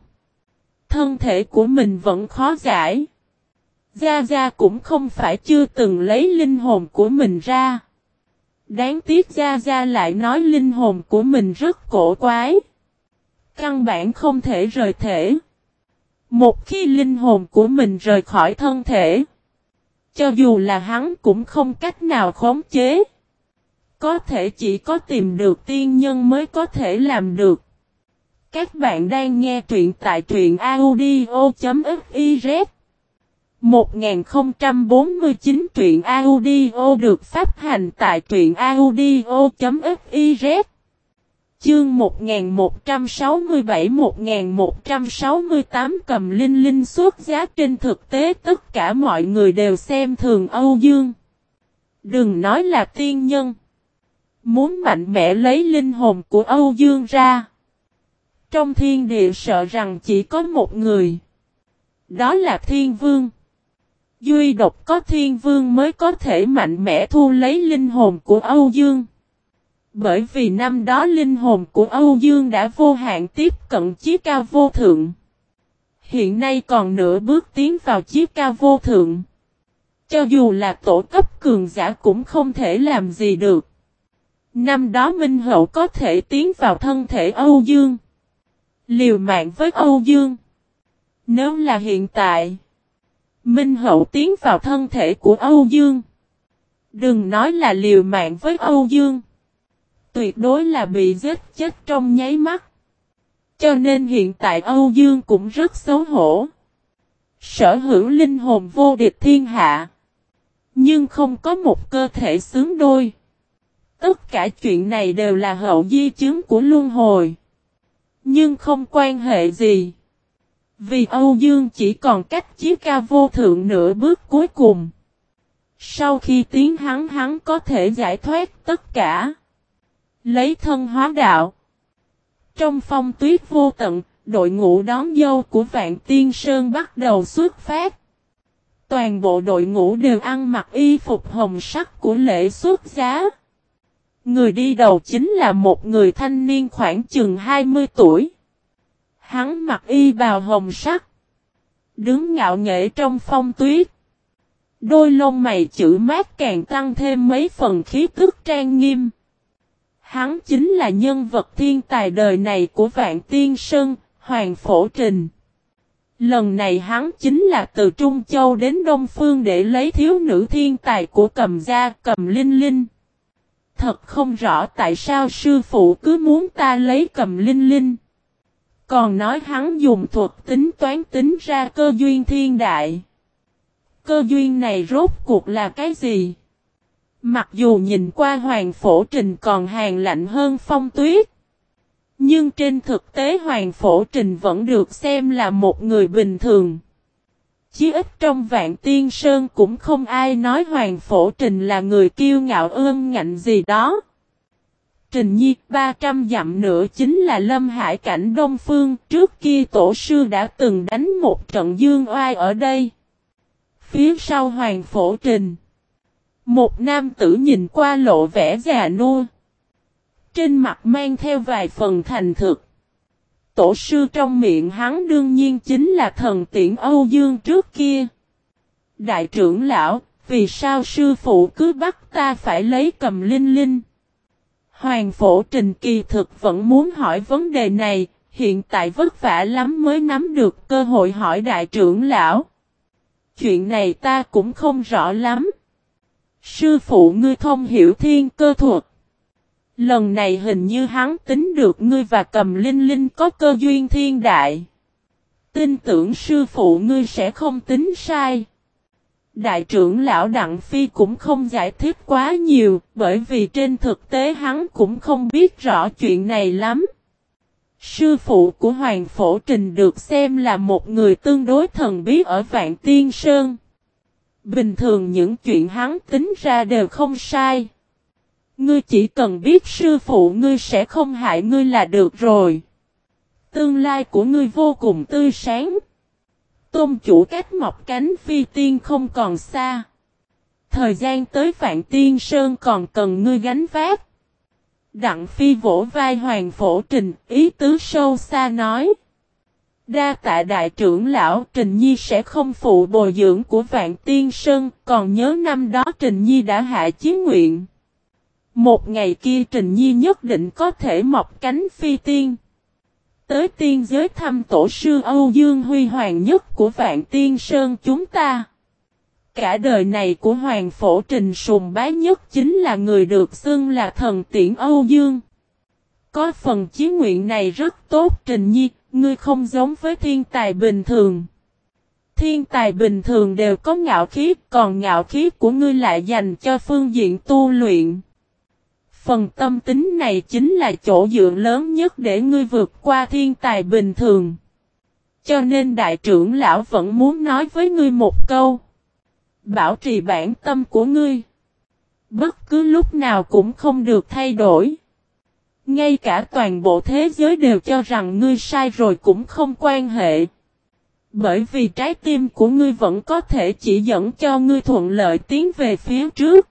Thân thể của mình vẫn khó giải. Gia Gia cũng không phải chưa từng lấy linh hồn của mình ra. Đáng tiếc Gia Gia lại nói linh hồn của mình rất cổ quái. Căn bản không thể rời thể. Một khi linh hồn của mình rời khỏi thân thể. Cho dù là hắn cũng không cách nào khống chế. Có thể chỉ có tìm được tiên nhân mới có thể làm được. Các bạn đang nghe truyện tại truyện audio.fif 1049 truyện audio được phát hành tại truyện audio.fiz Chương 1167-1168 cầm linh linh xuất giá trên thực tế tất cả mọi người đều xem thường Âu Dương. Đừng nói là tiên nhân. Muốn mạnh mẽ lấy linh hồn của Âu Dương ra. Trong thiên địa sợ rằng chỉ có một người. Đó là thiên vương. Duy độc có thiên vương mới có thể mạnh mẽ thu lấy linh hồn của Âu Dương. Bởi vì năm đó linh hồn của Âu Dương đã vô hạn tiếp cận chiếc cao vô thượng. Hiện nay còn nửa bước tiến vào chiếc cao vô thượng. Cho dù là tổ cấp cường giả cũng không thể làm gì được. Năm đó Minh Hậu có thể tiến vào thân thể Âu Dương. Liều mạng với Âu Dương. Nếu là hiện tại. Minh Hậu tiến vào thân thể của Âu Dương. Đừng nói là liều mạng với Âu Dương. Tuyệt đối là bị giết chết trong nháy mắt. Cho nên hiện tại Âu Dương cũng rất xấu hổ. Sở hữu linh hồn vô địch thiên hạ. Nhưng không có một cơ thể xứng đôi. Tất cả chuyện này đều là hậu di chứng của luân hồi. Nhưng không quan hệ gì. Vì Âu Dương chỉ còn cách chiếc ca vô thượng nửa bước cuối cùng. Sau khi tiến hắn hắn có thể giải thoát tất cả. Lấy thân hóa đạo. Trong phong tuyết vô tận, đội ngũ đón dâu của Vạn Tiên Sơn bắt đầu xuất phát. Toàn bộ đội ngũ đều ăn mặc y phục hồng sắc của lễ xuất giá. Người đi đầu chính là một người thanh niên khoảng chừng 20 tuổi. Hắn mặc y bào hồng sắc. Đứng ngạo nghệ trong phong tuyết. Đôi lông mày chữ mát càng tăng thêm mấy phần khí tức trang nghiêm. Hắn chính là nhân vật thiên tài đời này của Vạn Tiên Sơn, Hoàng Phổ Trình. Lần này hắn chính là từ Trung Châu đến Đông Phương để lấy thiếu nữ thiên tài của cầm gia cầm linh linh. Thật không rõ tại sao sư phụ cứ muốn ta lấy cầm linh linh. Còn nói hắn dùng thuật tính toán tính ra cơ duyên thiên đại. Cơ duyên này rốt cuộc là cái gì? Mặc dù nhìn qua hoàng phổ trình còn hàng lạnh hơn phong tuyết. Nhưng trên thực tế hoàng phổ trình vẫn được xem là một người bình thường. Chí ít trong vạn tiên sơn cũng không ai nói hoàng phổ trình là người kiêu ngạo ương ngạnh gì đó. Trình Nhi 300 dặm nữa chính là Lâm Hải cảnh Đông Phương, trước kia tổ sư đã từng đánh một trận dương oai ở đây. Phía sau Hoàng Phổ Trình, một nam tử nhìn qua lộ vẻ già nua. Trên mặt mang theo vài phần thành thực. Tổ sư trong miệng hắn đương nhiên chính là thần tiễn Âu Dương trước kia. Đại trưởng lão, vì sao sư phụ cứ bắt ta phải lấy cầm linh linh? Hoàng phổ trình kỳ thực vẫn muốn hỏi vấn đề này, hiện tại vất vả lắm mới nắm được cơ hội hỏi đại trưởng lão. Chuyện này ta cũng không rõ lắm. Sư phụ ngươi thông hiểu thiên cơ thuật. Lần này hình như hắn tính được ngươi và cầm linh linh có cơ duyên thiên đại. Tin tưởng sư phụ ngươi sẽ không tính sai. Đại trưởng lão Đặng Phi cũng không giải thích quá nhiều, bởi vì trên thực tế hắn cũng không biết rõ chuyện này lắm. Sư phụ của Hoàng Phổ Trình được xem là một người tương đối thần bí ở Vạn Tiên Sơn. Bình thường những chuyện hắn tính ra đều không sai. Ngươi chỉ cần biết sư phụ ngươi sẽ không hại ngươi là được rồi. Tương lai của ngươi vô cùng tươi sáng. Tôn chủ cách mọc cánh phi tiên không còn xa. Thời gian tới Phạn Tiên Sơn còn cần ngươi gánh vác. Đặng phi vỗ vai hoàng phổ trình, ý tứ sâu xa nói. Đa tạ đại trưởng lão Trình Nhi sẽ không phụ bồi dưỡng của Vạn Tiên Sơn, còn nhớ năm đó Trình Nhi đã hạ chiến nguyện. Một ngày kia Trình Nhi nhất định có thể mọc cánh phi tiên. Tới tiên giới thăm tổ sư Âu Dương Huy Hoàng nhất của Vạn Tiên Sơn chúng ta. cả đời này của Hoàng Phổ Trình sùng bái nhất chính là người được xưng là thần tiễn Âu Dương. Có phần chí nguyện này rất tốt Trình Nhi, ngươi không giống với thiên tài bình thường. Thiên tài bình thường đều có ngạo khí, còn ngạo khí của ngươi lại dành cho phương diện tu luyện. Phần tâm tính này chính là chỗ dựa lớn nhất để ngươi vượt qua thiên tài bình thường. Cho nên đại trưởng lão vẫn muốn nói với ngươi một câu. Bảo trì bản tâm của ngươi. Bất cứ lúc nào cũng không được thay đổi. Ngay cả toàn bộ thế giới đều cho rằng ngươi sai rồi cũng không quan hệ. Bởi vì trái tim của ngươi vẫn có thể chỉ dẫn cho ngươi thuận lợi tiến về phía trước.